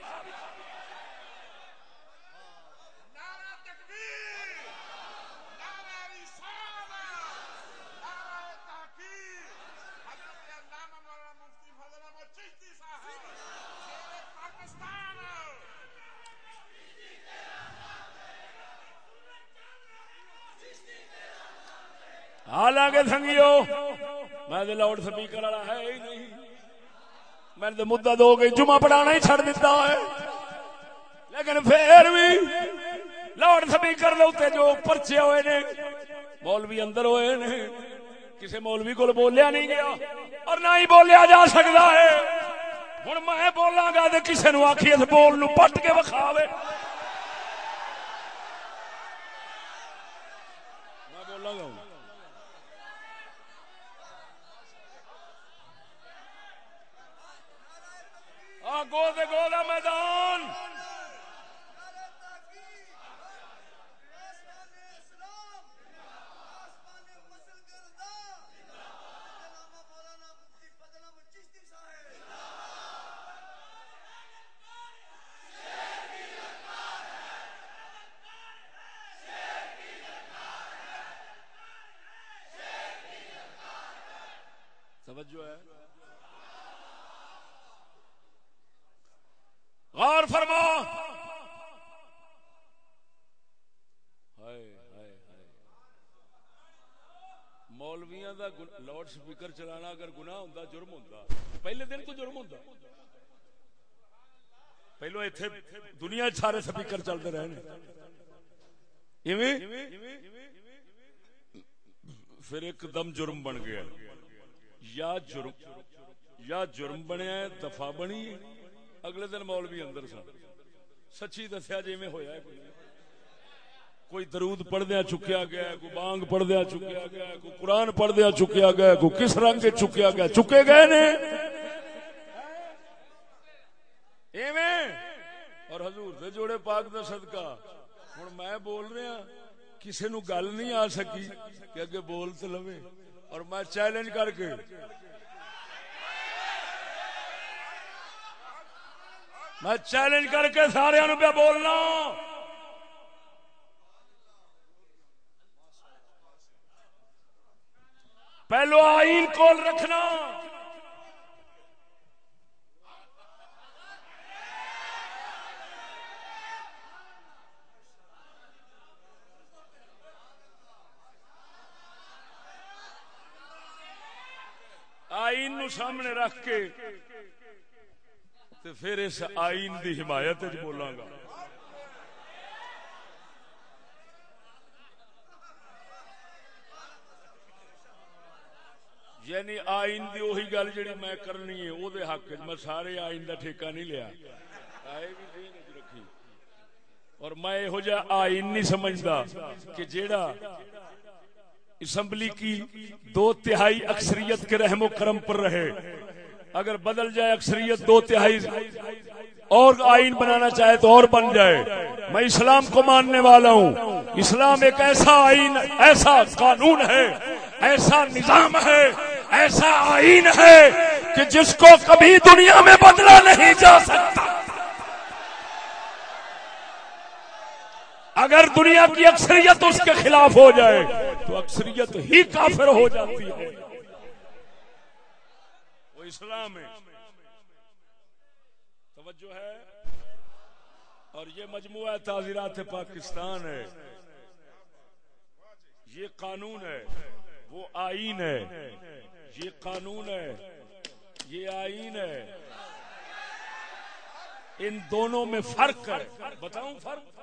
حالانکہ سنگیو میں لاؤڈ سپیکر والا ہے ہی نہیں۔ میں تو مدعا دو گئی، جمعہ پڑھانا ہی چھڑ دیتا ہے۔ لیکن پھر بھی لاؤڈ سپیکر لوتے جو پرچے ہوئے نے، مولوی اندر ہوئے نے کسی مولوی کو بولیا نہیں گیا اور نہ ہی بولیا جا سکتا ہے۔ ہوں میں بولاں گا تو کسی نو آخی اس بول نو پٹ کے وکھاوے میں بولاں گا گو دے گو دا میدان توجہ ہے غور فرما مولویاں دا لاؤڈ سپیکر چلانا اگر گناہ ہوندا، جرم ہوندا۔ پہلے دن تو جرم ہوندا۔ پہلو ایتھے دنیا سارے سپیکر چلتے رہے پھر ایک دم جرم بن گیا۔ یا جرم یا جرم بنیا دفاع بنی اگلے دن مولوی اندر سن۔ سچی دسیا جی میں ہویا ہے۔ کوئی درود پڑھدیا چکیا گیا کوئی بانگ پڑھدیا چکیا گیا کوئی قرآن پڑھدیا چکیا گیا کوئی کس رنگ چکیا گیا چکے گئے نے؟ ایویں؟ اور حضور دے جوڑے پاک دا صدقہ۔ ہوں میں بول رہا ہاں، کسی نو گل نہیں آ سکی کہ اگے بول تو لوے۔ اور میں چیلنج کر کے۔ میں چیلنج کر کے سارے پہ بولنا۔ پہلو آئین کول رکھنا۔ آئین نو سامنے رکھ کے تے پھر اس آئین دی حمایت بولاں گا۔ یعنی آئین دی وہی گل جڑی میں کرنی ہے، او دے حق میں سارے آئین دا ٹھیکہ نہیں لیا۔ رکھی۔ اور میں یہو جہ آئین نہیں سمجھتا کہ جیڑا اسمبلی کی دو تہائی اکثریت کے رحم و کرم پر رہے۔ اگر بدل جائے اکثریت دو تہائی اور آئین بنانا چاہے تو اور بن جائے۔ میں اسلام کو ماننے والا ہوں۔ اسلام ایک ایسا آئین، ایسا قانون ہے، ایسا نظام ہے۔ ایسا آئین ہے کہ جس کو کبھی دنیا میں بدلا نہیں جا سکتا۔ اگر دنیا کی اکثریت اس کے خلاف ہو جائے، تو اکثریت ہی کافر ہو جاتی ہے۔ وہ اسلام ہے۔ توجہ ہے۔ اور یہ مجموعہ تعزیرات پاکستان ہے۔ یہ قانون ہے۔ وہ آئین ہے۔ یہ قانون ہے، یہ آئین ہے۔ ان دونوں میں فرق ہے۔ بتاؤں فرق؟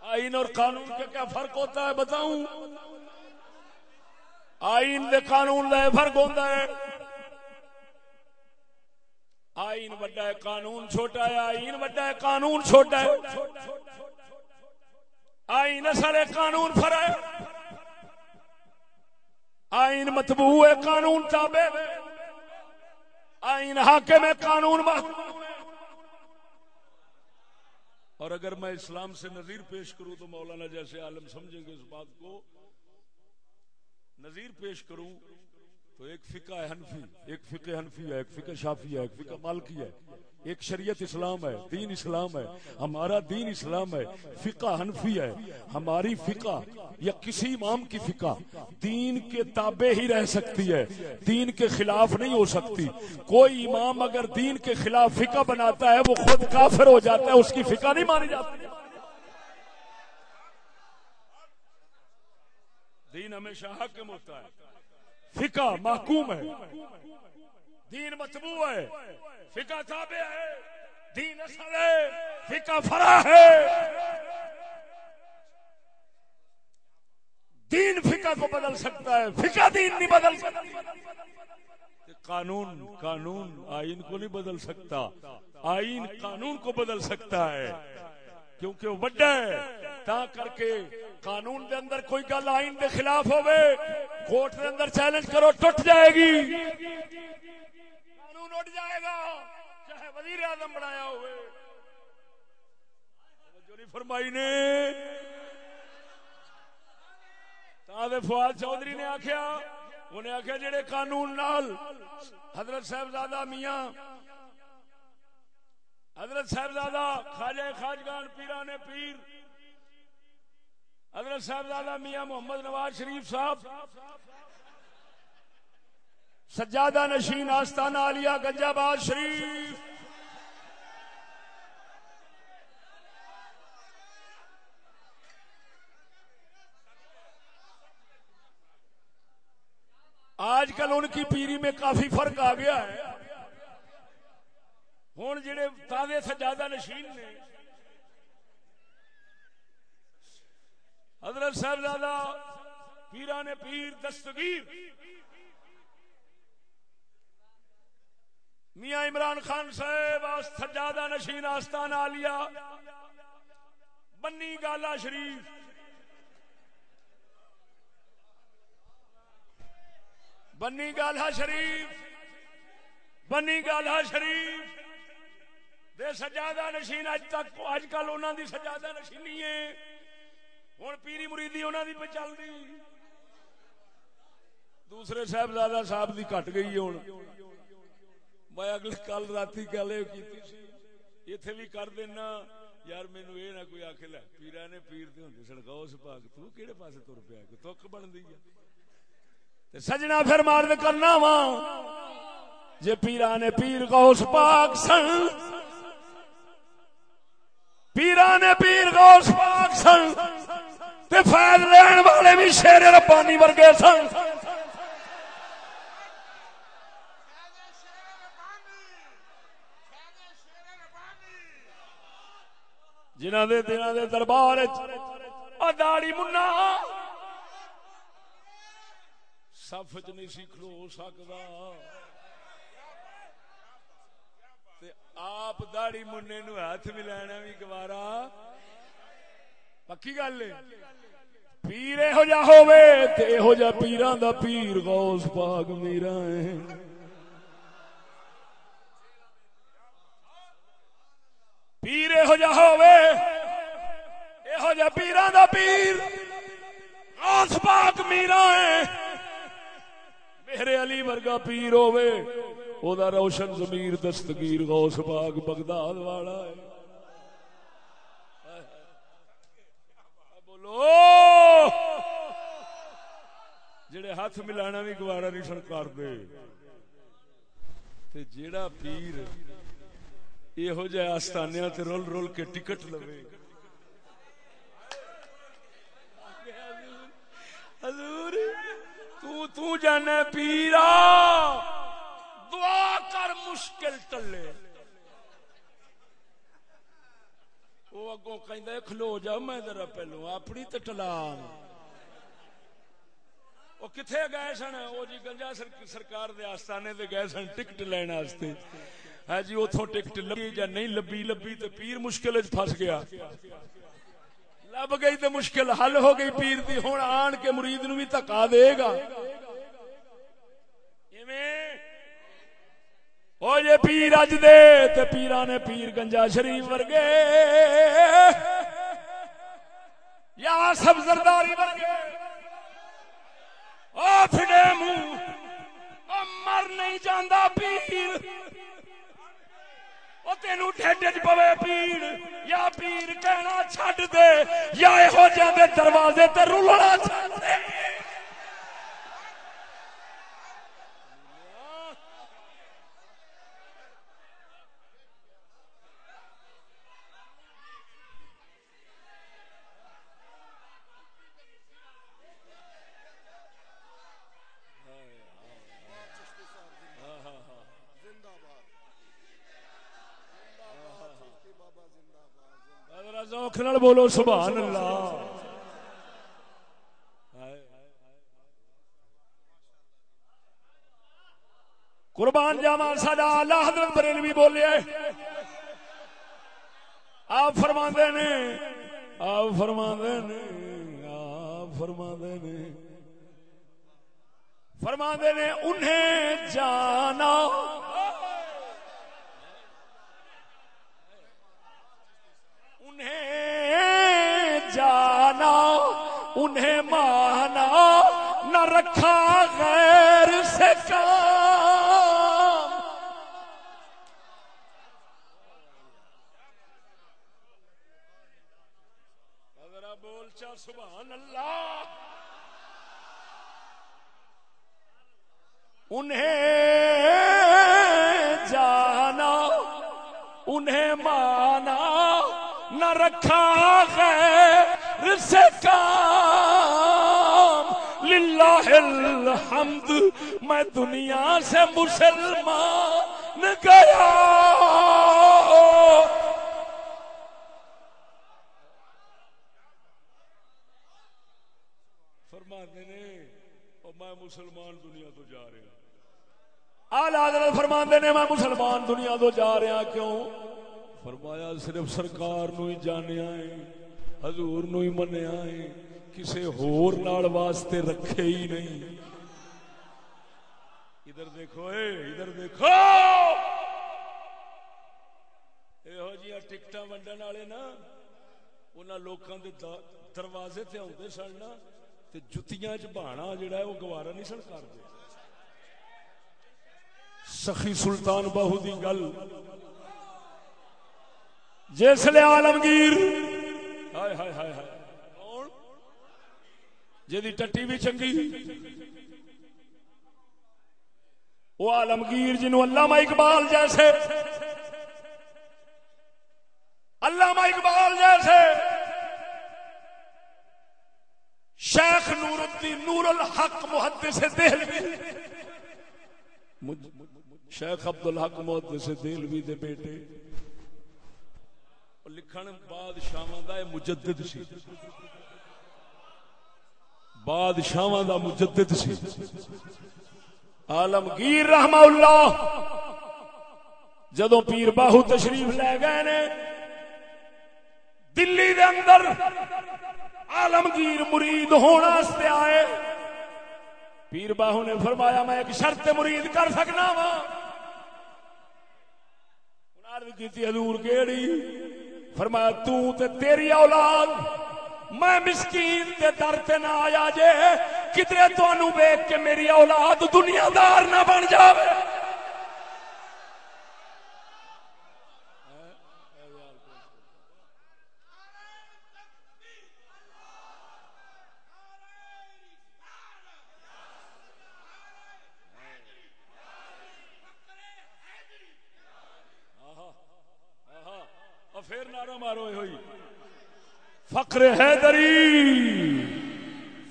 آئین اور قانون کا کیا فرق ہوتا ہے؟ بتاؤں۔ آئین دے قانون دا فرق ہوتا ہے۔ آئین وڈا ہے، قانون چھوٹا ہے۔ آئین وڈا ہے، قانون چھوٹا ہے۔ آئین اصل ہے، قانون فرا ہے۔ آئین متبوع ہے قانون تابع۔ آئین حاکم ہے قانون اور اگر میں اسلام سے نظیر پیش کروں تو مولانا جیسے عالم سمجھیں گے اس بات کو۔ نظیر پیش کروں تو ایک فقہ حنفی، ایک فقہ حنفی ہے ایک فقہ شافی ہے ایک فقہ مالکی ہے ایک شریعت اسلام ہے، دین اسلام ہے، ہمارا دین اسلام ہے، فقہ حنفی ہے، ہماری فقہ یا کسی امام کی فقہ دین کے تابع ہی رہ سکتی ہے، دین کے خلاف نہیں ہو سکتی۔ کوئی امام اگر دین کے خلاف فقہ بناتا ہے، وہ خود کافر ہو جاتا ہے، اس کی فقہ نہیں مانی جاتی۔ دین ہمیشہ حاکم ہوتا ہے۔ فقہ محکوم ہے۔ دین مطبوع ہے، فقہ تابع ہے، دین اصل ہے، فقہ فرا ہے۔ دین فقہ کو بدل سکتا ہے، فقہ دین نہیں بدل سکتا۔ قانون قانون آئین کو نہیں بدل سکتا۔ آئین قانون کو بدل سکتا ہے۔ کیونکہ وہ بڑا ہے، تا کر کے قانون دے اندر کوئی گل آئین دے خلاف ہوئے کوٹ دے اندر چیلنج کرو، ٹوٹ جائے گی۔ قانون جائے گا، چاہے وزیر اعظم بنایا ہوئے۔ جو نہیں فرمائی نے۔ فواد چودھری نے آخیا انہیں آخیا جڑے قانون نال حضرت صاحبزادہ میاں، حضرت صاحبزادہ خواجہ خاجگان پیران پیر، حضرت صاحبزادہ میاں محمد نواز شریف صاحب سجادہ نشین آستانہ علیہ گنجا باد شریف۔ آج کل ان کی پیری میں کافی فرق آ گیا ہے۔ ہوں جڑے تازے سجادہ نشین نے۔ حضرت صاحبزادہ پیران پیر دستگیر۔ میاں عمران خان صاحب سجادہ نشین آستان آلیا بنی گالا شریف۔ بنی گالا شریف۔ بنی گالا شریف۔ دے سجادہ نشین اج تک اج کل انہوں دی سجادہ نشینی ہے۔ ہوں پیری مریدی انہوں دی پہ چل رہی دوسرے صاحبزادہ صاحب دی کٹ گئی ہوں میں اگلے کل رات گل کی اتے بھی کر دینا۔ یار مینو یہ نہ کوئی آخ لے پیرا نے پیر دے ہوندے سن غوث پاک تو کیڑے پاسے تر پیا؟ کہ تک بن دی تے سجنا پھر مارد کرنا وا۔ جے پیرا نے پیر غوث پاک سن۔ پیرا نے پیر غوث پاک سن۔ تے فیض لین والے بھی شیر ربانی ورگے سن۔ جنہ دے دنوں دے دربار داڑی منا سف چ نہیں سی کھلو سکتا آپ داڑی منہ نو ہاتھ ملانا بھی گوارا۔ پکی گل پیر یہو جا ہو جا پیران دا پیر، غوث پاک میرا ہے پیر یہو جہ ہو جہ پیران دا پیر آس پاک میرا ہے۔ میرے علی ورگا پیر ہوے او دا روشن ضمیر دستگیر غوث پاک بغداد والا ہے۔ بولو۔ جڑے ہاتھ ملانا بھی گوارا نہیں سن کر دے۔ تے جیڑا پیر یہو جہ آستانیا رول رول کے ٹکٹ لوے حضور تو تو جانا پیرا دعا کر مشکل ٹلے وہ اگوں کہندا کھلو جا میں ذرا پہلو اپنی تے ٹلا وہ کتنے گئے سن وہ جی گنجا سرکار دے آستانے دے گئے سن ٹکٹ لین واسطے ہے جی اتوں ٹکٹ لبی یا نہیں لبی لبی تو پیر مشکل پھس گیا۔ لب گئی تو مشکل، حل ہو گئی پیر دی ہوں آن کے مرید نو بھی تکا دے گا۔ وہ جی پیر اج دے، تے پیرا نے پیر گنجا شریف ورگے۔ یا سب زرداری ورگے۔ او پھڑے منہ، او مر نہیں جانا پیر۔ تینو ٹھڈ چ پوے پیڑ یا پیر کہنا چھڈ دے یا یہو جہ دروازے تے رولنا چھڈ دے بولو سبحان اللہ۔ قربان جاوا سڈا اللہ حضرت بریلوی بولے۔ آپ فرما نے، آپ فرما نے، آپ فرما نے۔ فرما نے، انہیں جانا۔ انہیں جانا، انہیں مانا، نہ رکھا غیر سے کام۔ اگر بول چا سبحان اللہ۔ انہیں جانا، انہیں مانا نہ رکھا غیر سے کام۔ للہ الحمد، میں دنیا سے مسلمان گیا۔ فرما نے میں مسلمان دنیا تو جا رہا۔ آلہ حضرت فرما نے میں مسلمان دنیا تو جا رہا۔ کیوں؟ فرمایا، صرف سرکار نو ہی جانیا ہے حضور نو ہی منیا ہے کسے ہور نال واسطے رکھے ہی نہیں۔ ادھر دیکھو، اے، ادھر دیکھو۔ یہو جی ٹکٹ ونڈن والے نا، انہاں لوکاں دے دروازے تے آتے سن نا، تے جتیاں چ بہانا جڑا ہے، وہ گوارا نہیں سن کرتے سخی سلطان باہو دی گل۔ جسے آلمگیر جی ٹٹی بھی چنگی۔ وہ آلمگیر جنہوں علامہ اقبال جیسے۔ علامہ اقبال جیسے۔ شیخ نور الدین نور الحق محدث دہلوی۔ شیخ عبد الحق محدث دہلوی دے بیٹے۔ لکھن بادشاہ دا مجدد سی۔ بادشاہ دا مجدد سی۔ عالمگیر رحمہ اللہ جدو پیر باہو تشریف لے گئے نے، دلی دے اندر عالمگیر مرید ہونے آئے۔ پیر باہو نے فرمایا، میں ایک شرط مرید کر سکنا وا کی حضور کیڑی؟ فرمایا، تو تے تیری اولاد، میں مسکین دے در تے نہ آیا جے، کدرے تو انو کے میری اولاد دنیا دار نہ بن جاوے؟ فقر حیدری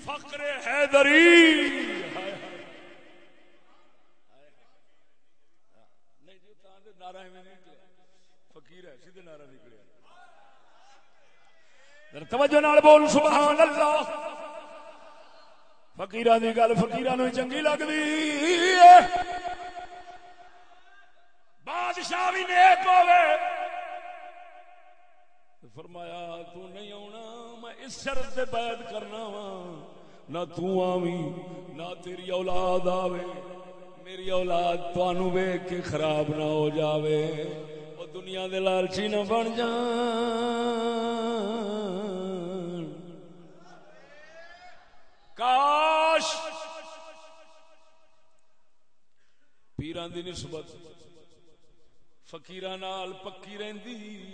فقر حیدری۔ جی، توجہ نال بول، سبحان اللہ۔ فکیر کی گل فکیر چنگی لگتی بادشاہ بھی نیک ہوے فرمایا، تو نہیں آنا میں اس شرط سے بیعت کرنا وا نہ تو آوی نہ تیری اولاد آوے۔ میری اولاد تانوں ویکھ کے خراب نہ ہو جاوے۔ او دنیا دے لالچی نہ بن جان۔ کاش پیران دی نسبت فقیران نال پکی رہندی۔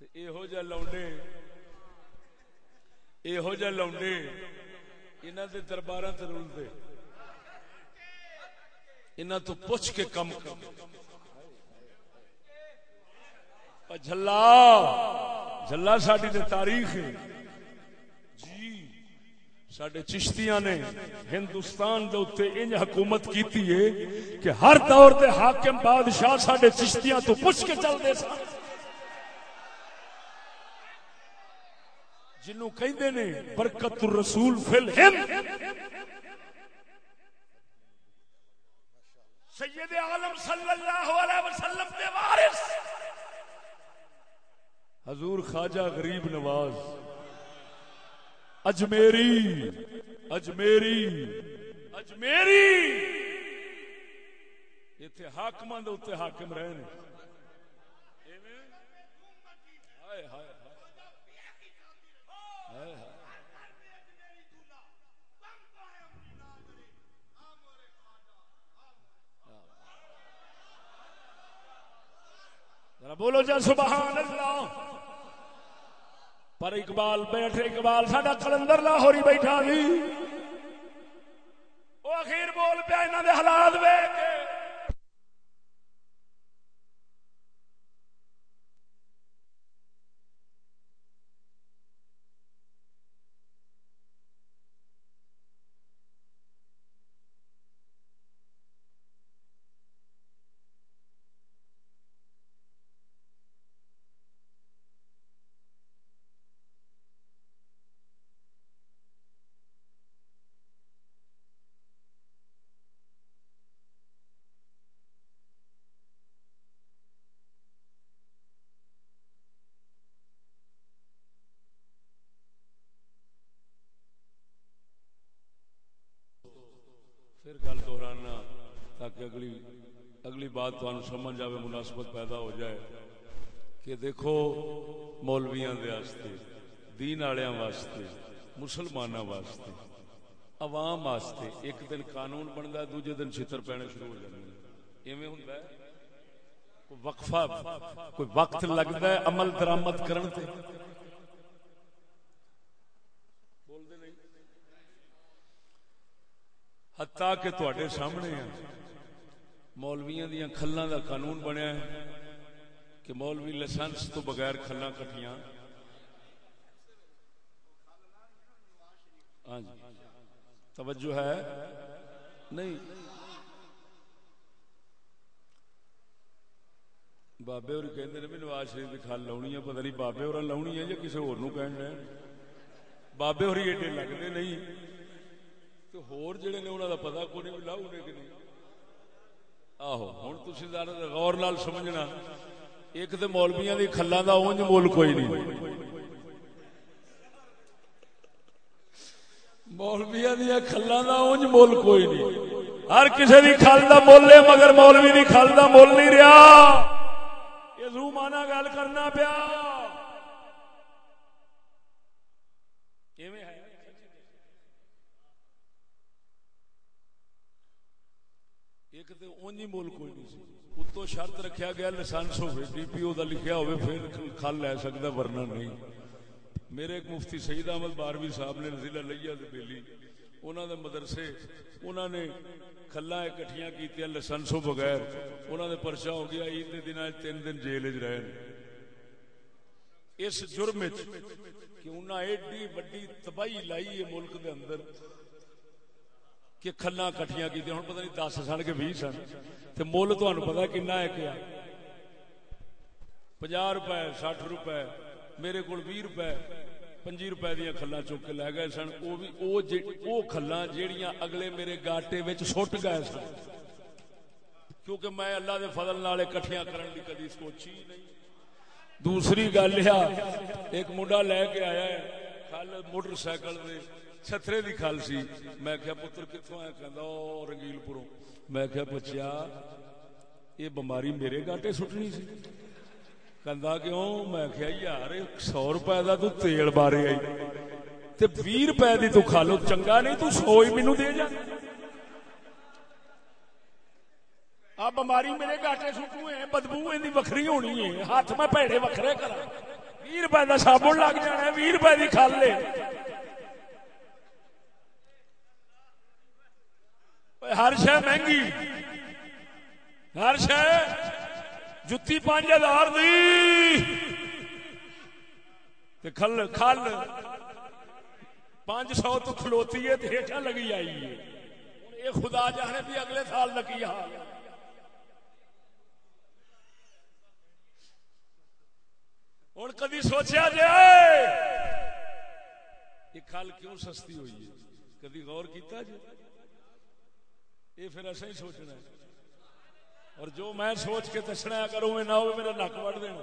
تے ایہو جا لونڈے ایہو جا تو پوچھ کے کم کر جھلا جھلا تاریخ جی سڈے چشتیاں نے ہندوستان دے اتنے انج حکومت کیتی ہے کہ ہر دور دے حاکم بادشاہ سڈے چشتیاں تو پوچھ کے چلتے جنوں کہندے نے، برکت الرسول فی الہند۔ سید عالم صلی اللہ علیہ وسلم دے وارث۔ حضور خواجہ غریب نواز۔ اجمیری اجمیری اجمیری۔ اتے حاکم دے اتنے حاکم رہے نے۔ ذرا بولو جا سبحان اللہ پر اقبال بیٹھے اقبال، ساڈا کلندر لاہور ہی بیٹھا جی۔ سی وہ اخیر بول پیا انہوں دے حالات ویک کے پھر گل دہرانا تاکہ اگلی اگلی سمجھ جائے مناسبت پیدا ہو جائے کہ دیکھو مولویاں دے واسطے دین آلیاں واسطے مسلمانوں واسطے عوام واسطے ایک دن قانون بنتا دوجے دن چھتر پینے شروع ہو جاتے ایویں ہوندا ہے کوئی وقفہ کوئی وقت لگتا ہے عمل درآمد کرن تے بول دے نہیں حتیٰ کہ تواڈے سامنے ہیں مولویاں دیاں کھلاں دا قانون بنیا ہے کہ مولوی لائسنس تو بغیر کھلاں کٹیاں ہاں جی۔ توجہ ہے؟ نہیں۔ بابے اور کہندے نے بھی نواز شریف کی کھل لاؤنی ہے، پتہ نہیں بابے اور لاؤنی ہے یا کسی ہور نو کہن رہے بابے اور ایڈے لگتے نہیں۔ تو ہور جڑے نے انہوں دا پتا کو نہیں لاؤ نے کہ نہیں؟ آہو ہوں تھی غور نال سمجھنا ایک تو مولویاں دی کھلاں دا اونج مول کوئی نہیں مولویا دیا کھلان کا اونج مول کوئی نہیں ہر کسی دی کھل دا مول ہے مگر مولوی دی کھل دا مول نہیں رہا یہ زو مانا گل کرنا پیا ایویں ہے ایک تو اونج مول کوئی نہیں سی۔ اتو شرط رکھیا گیا لائسنس ہوئے ڈی پی او دا لکھیا ہوئے پھر کھل لے سکتا ورنہ نہیں۔ میرے ایک مفتی سعید احمد باروی صاحب نے ضلع لیا بیلی انہوں نے مدرسے انہوں نے کھلا کٹھیاں کی لائسنسوں بغیر انہوں نے پرچا ہو گیا، عید کے دن تین دن جیل چ رہے اس جرم کہ انہیں ایڈی وڈی تباہی لائی ہے ملک دے اندر۔ کہ کھلا کٹھیاں کی ہوں پتہ نہیں دس سن کے بھی سن۔ تو مل تمہیں پتا کنا ہے۔ کیا پناہ روپے، سٹھ روپے، میرے کو بھی روپے، پنجی روپے دیا کھلا چک کے لے گئے سن۔ وہ بھی وہ جی وہ کھلا جیڑیاں اگلے میرے گاٹے سٹ گئے سن۔ کیونکہ میں اللہ دے فضل نال کٹھیاں کرن دی کدی سوچی نہیں۔ دوسری گل ہے، ایک منڈا لے کے آیا ہے، کل موٹر سائیکل دے چھترے دی کھل سی۔ میں کہا، پتر کتوں آیا؟ کہندا، او رنگیل پوروں میں کہا، بچیا یہ بیماری میرے گاٹے سٹنی سی. کہندا، کیوں؟ میں کہا، یار 100 روپے دا تو تیل بارے آئی۔ تے 20 روپے دی تو کھا لو، چنگا نہیں، تو 100 ہی مینوں دے جا۔ آ بیماری میرے گاٹے سٹو ہیں بدبو ان دی وکھری ہونی ہے۔ ہاتھ میں پیڑے وکھرے کرا 20 روپے دا صابن لگ جانا ہے 20 روپے دی کھال لے۔ ہر شہ مہنگی ہر شہ جتی پانچ ہزار دی کھل کھل پانچ سو تو کھلوتی ہے ہیٹا لگی آئی ہے یہ خدا جانے بھی اگلے سال کا کی ہوں کدی سوچا جائے یہ کھل کیوں سستی ہوئی ہے کدی غور کیتا جی یہ پھر ایسا ہی سوچنا ہے۔ اور جو میں سوچ کے دسنا اگر وہ نہ ہو میرا نک وڈ دینا۔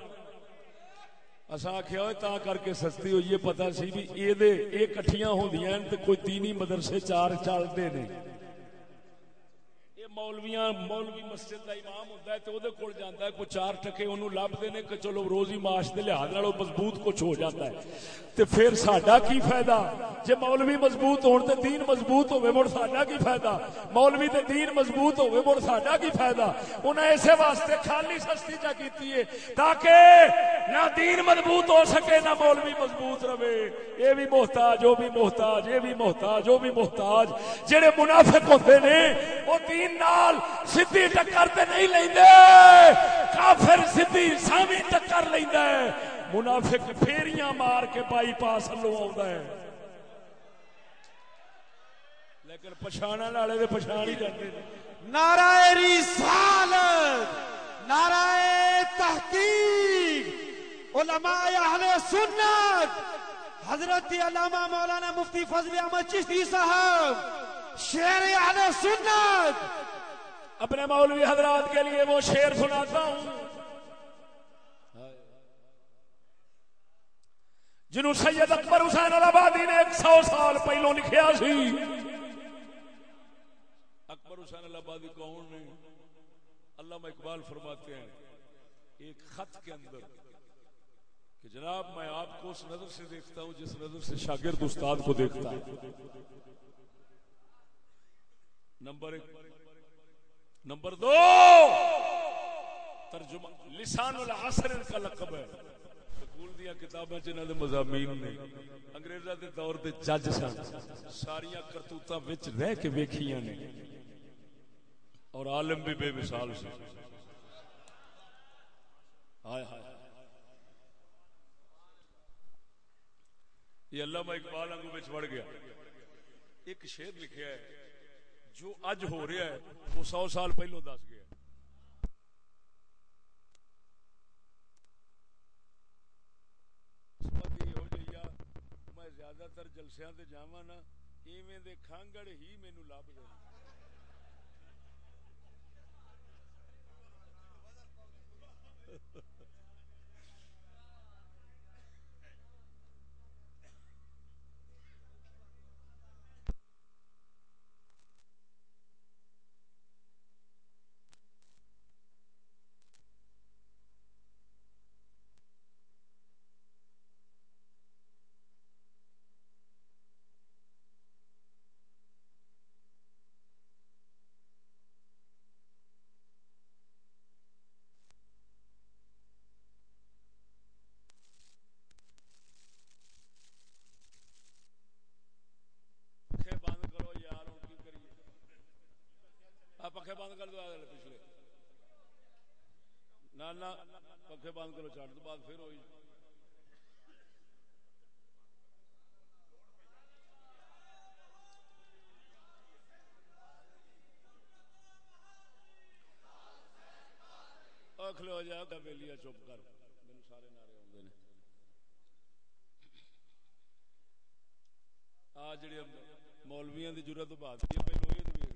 اصا آخیا ہوئے تا کر کے سستی ہوئی پتا سی بھی یہ کٹھیاں ہوں تے کوئی تینی مدرسے چار چلتے نے مولویاں مولوی مسجد دا امام ہوندا ہے تے اودے کول جاندا ہے، کوئی چار ٹکے اونوں لبدے نے کہ چلو روزی معاش دے لحاظ نال مضبوط کچھ ہو جاتا ہے۔ تے پھر ساڈا کی فائدہ؟ جے مولوی مضبوط ہون تے دین مضبوط ہوے مڑ ساڈا کی فائدہ؟ مولوی تے دین مضبوط ہوے مڑ ساڈا کی فائدہ؟ انہاں اسے واسطے خالی سستی چا کیتی ہے تاکہ نہ دین مضبوط ہو سکے، نہ مولوی مضبوط رہے۔ اے بھی محتاج او بھی محتاج اے بھی محتاج او بھی محتاج۔ جڑے منافق ہوندے نے او دین نال سدھی ٹکر تے نہیں لیندے۔ کافر سدھی سامی ٹکر لیندا ہے منافق پھیریاں مار کے بائی پاس لو آوندا ہے۔ لیکن پچھانا والے تے پچھان ہی جاندے نعرہ رسالت، نعرہ تحقیق، علماء اہل سنت۔ حضرت علامہ مولانا مفتی فضل احمد چشتی صاحب شیر اہل سنت۔ اپنے مولوی حضرات کے لیے وہ شیر سناتا ہوں۔ جنہوں سید اکبر حسین الہبادی نے ایک سو سال پہلو لکھیا سی۔ اکبر حسین الہبادی کون نے؟ علامہ اقبال فرماتے ہیں، ایک خط کے اندر کہ جناب، میں آپ کو اس نظر سے دیکھتا ہوں، جس نظر سے شاگرد استاد کو دیکھتا ہے نمبر ایک. نمبر دو. ترجمہ. لسان العصر کا لقب ہے. سکول دیا کتاباں جنہاں دے مضامین نے. انگریزاں دے دور دے جج سن. ساریاں کرتوتاں وچ رہ کے ویکھیاں نے. اور عالم بھی بے مثال سی ہائے ہائے. یہ علامہ اقبال انگو وچ بڑھ گیا. ایک شعر لکھیا ہے. جو اج ہو رہا ہے وہ سو سال پہلو دس گیا میں زیادہ تر جلسیاں تے جاواں نا ایویں دے کھانگڑ ہی مینوں لب دے پکھے بند کر دو پچھلے۔ نہ پکھے بند کرو چڑھ تو بعد پھر ہوئی۔ کھلو جا بےلی چپ کر۔ میرے سارے نعرے آتے ہیں جڑے مولویاں دی ضرورت بات پہلو یہ تو ویکھ لیجیے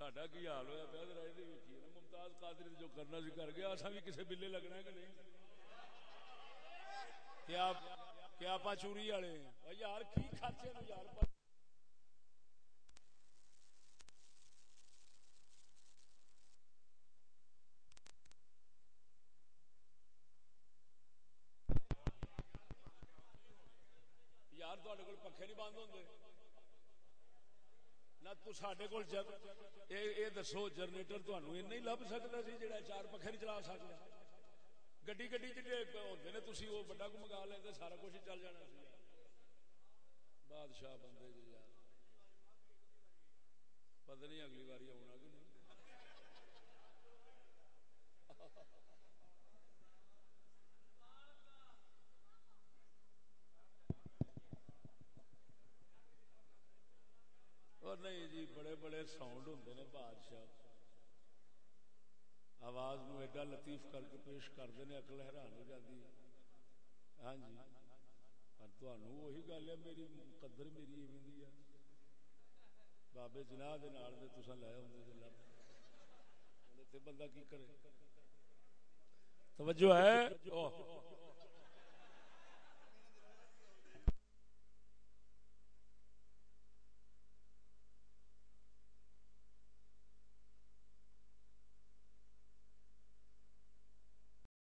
ساڈا کی حال ہویا پیا ذرا یہ ویکھیے نا، ممتاز قادری جو کرنا سی کر گیا، اساں بھی کسے بلے لگنا ہے کہ نہیں؟ کیا کیا آپ چوری والے ہیں؟ یار، کی کھاتے ہیں؟ یار یار تے کول پکھے نہیں بند ہوتے تو سڈے کول یہ دسو جنریٹر تمہیں این ہی لب سکتا سی جا چار پکھے نہیں چلا سکتا گڈی گڈی ہوتے نے تھی وہ بڑا کو منگا لیں سارا کچھ چل جانا سی بادشاہ بندے جی یار پتہ نہیں اگلی باری آنا کہ نہیں اور نہیں جی بڑے بڑے ساؤنڈ ہوں نے بادشاہ۔ آواز نو ایڈا لطیف کر کے پیش کرتے ہیں اکل حیران ہو جاتی ہاں جی پر تمہوں وہی گل ہے، میری قدر میری ایویں دی ہے۔ بابے جناح دے نال دے تساں لے اوندے تے لب۔ تے بندہ کی کرے؟ توجہ ہے؟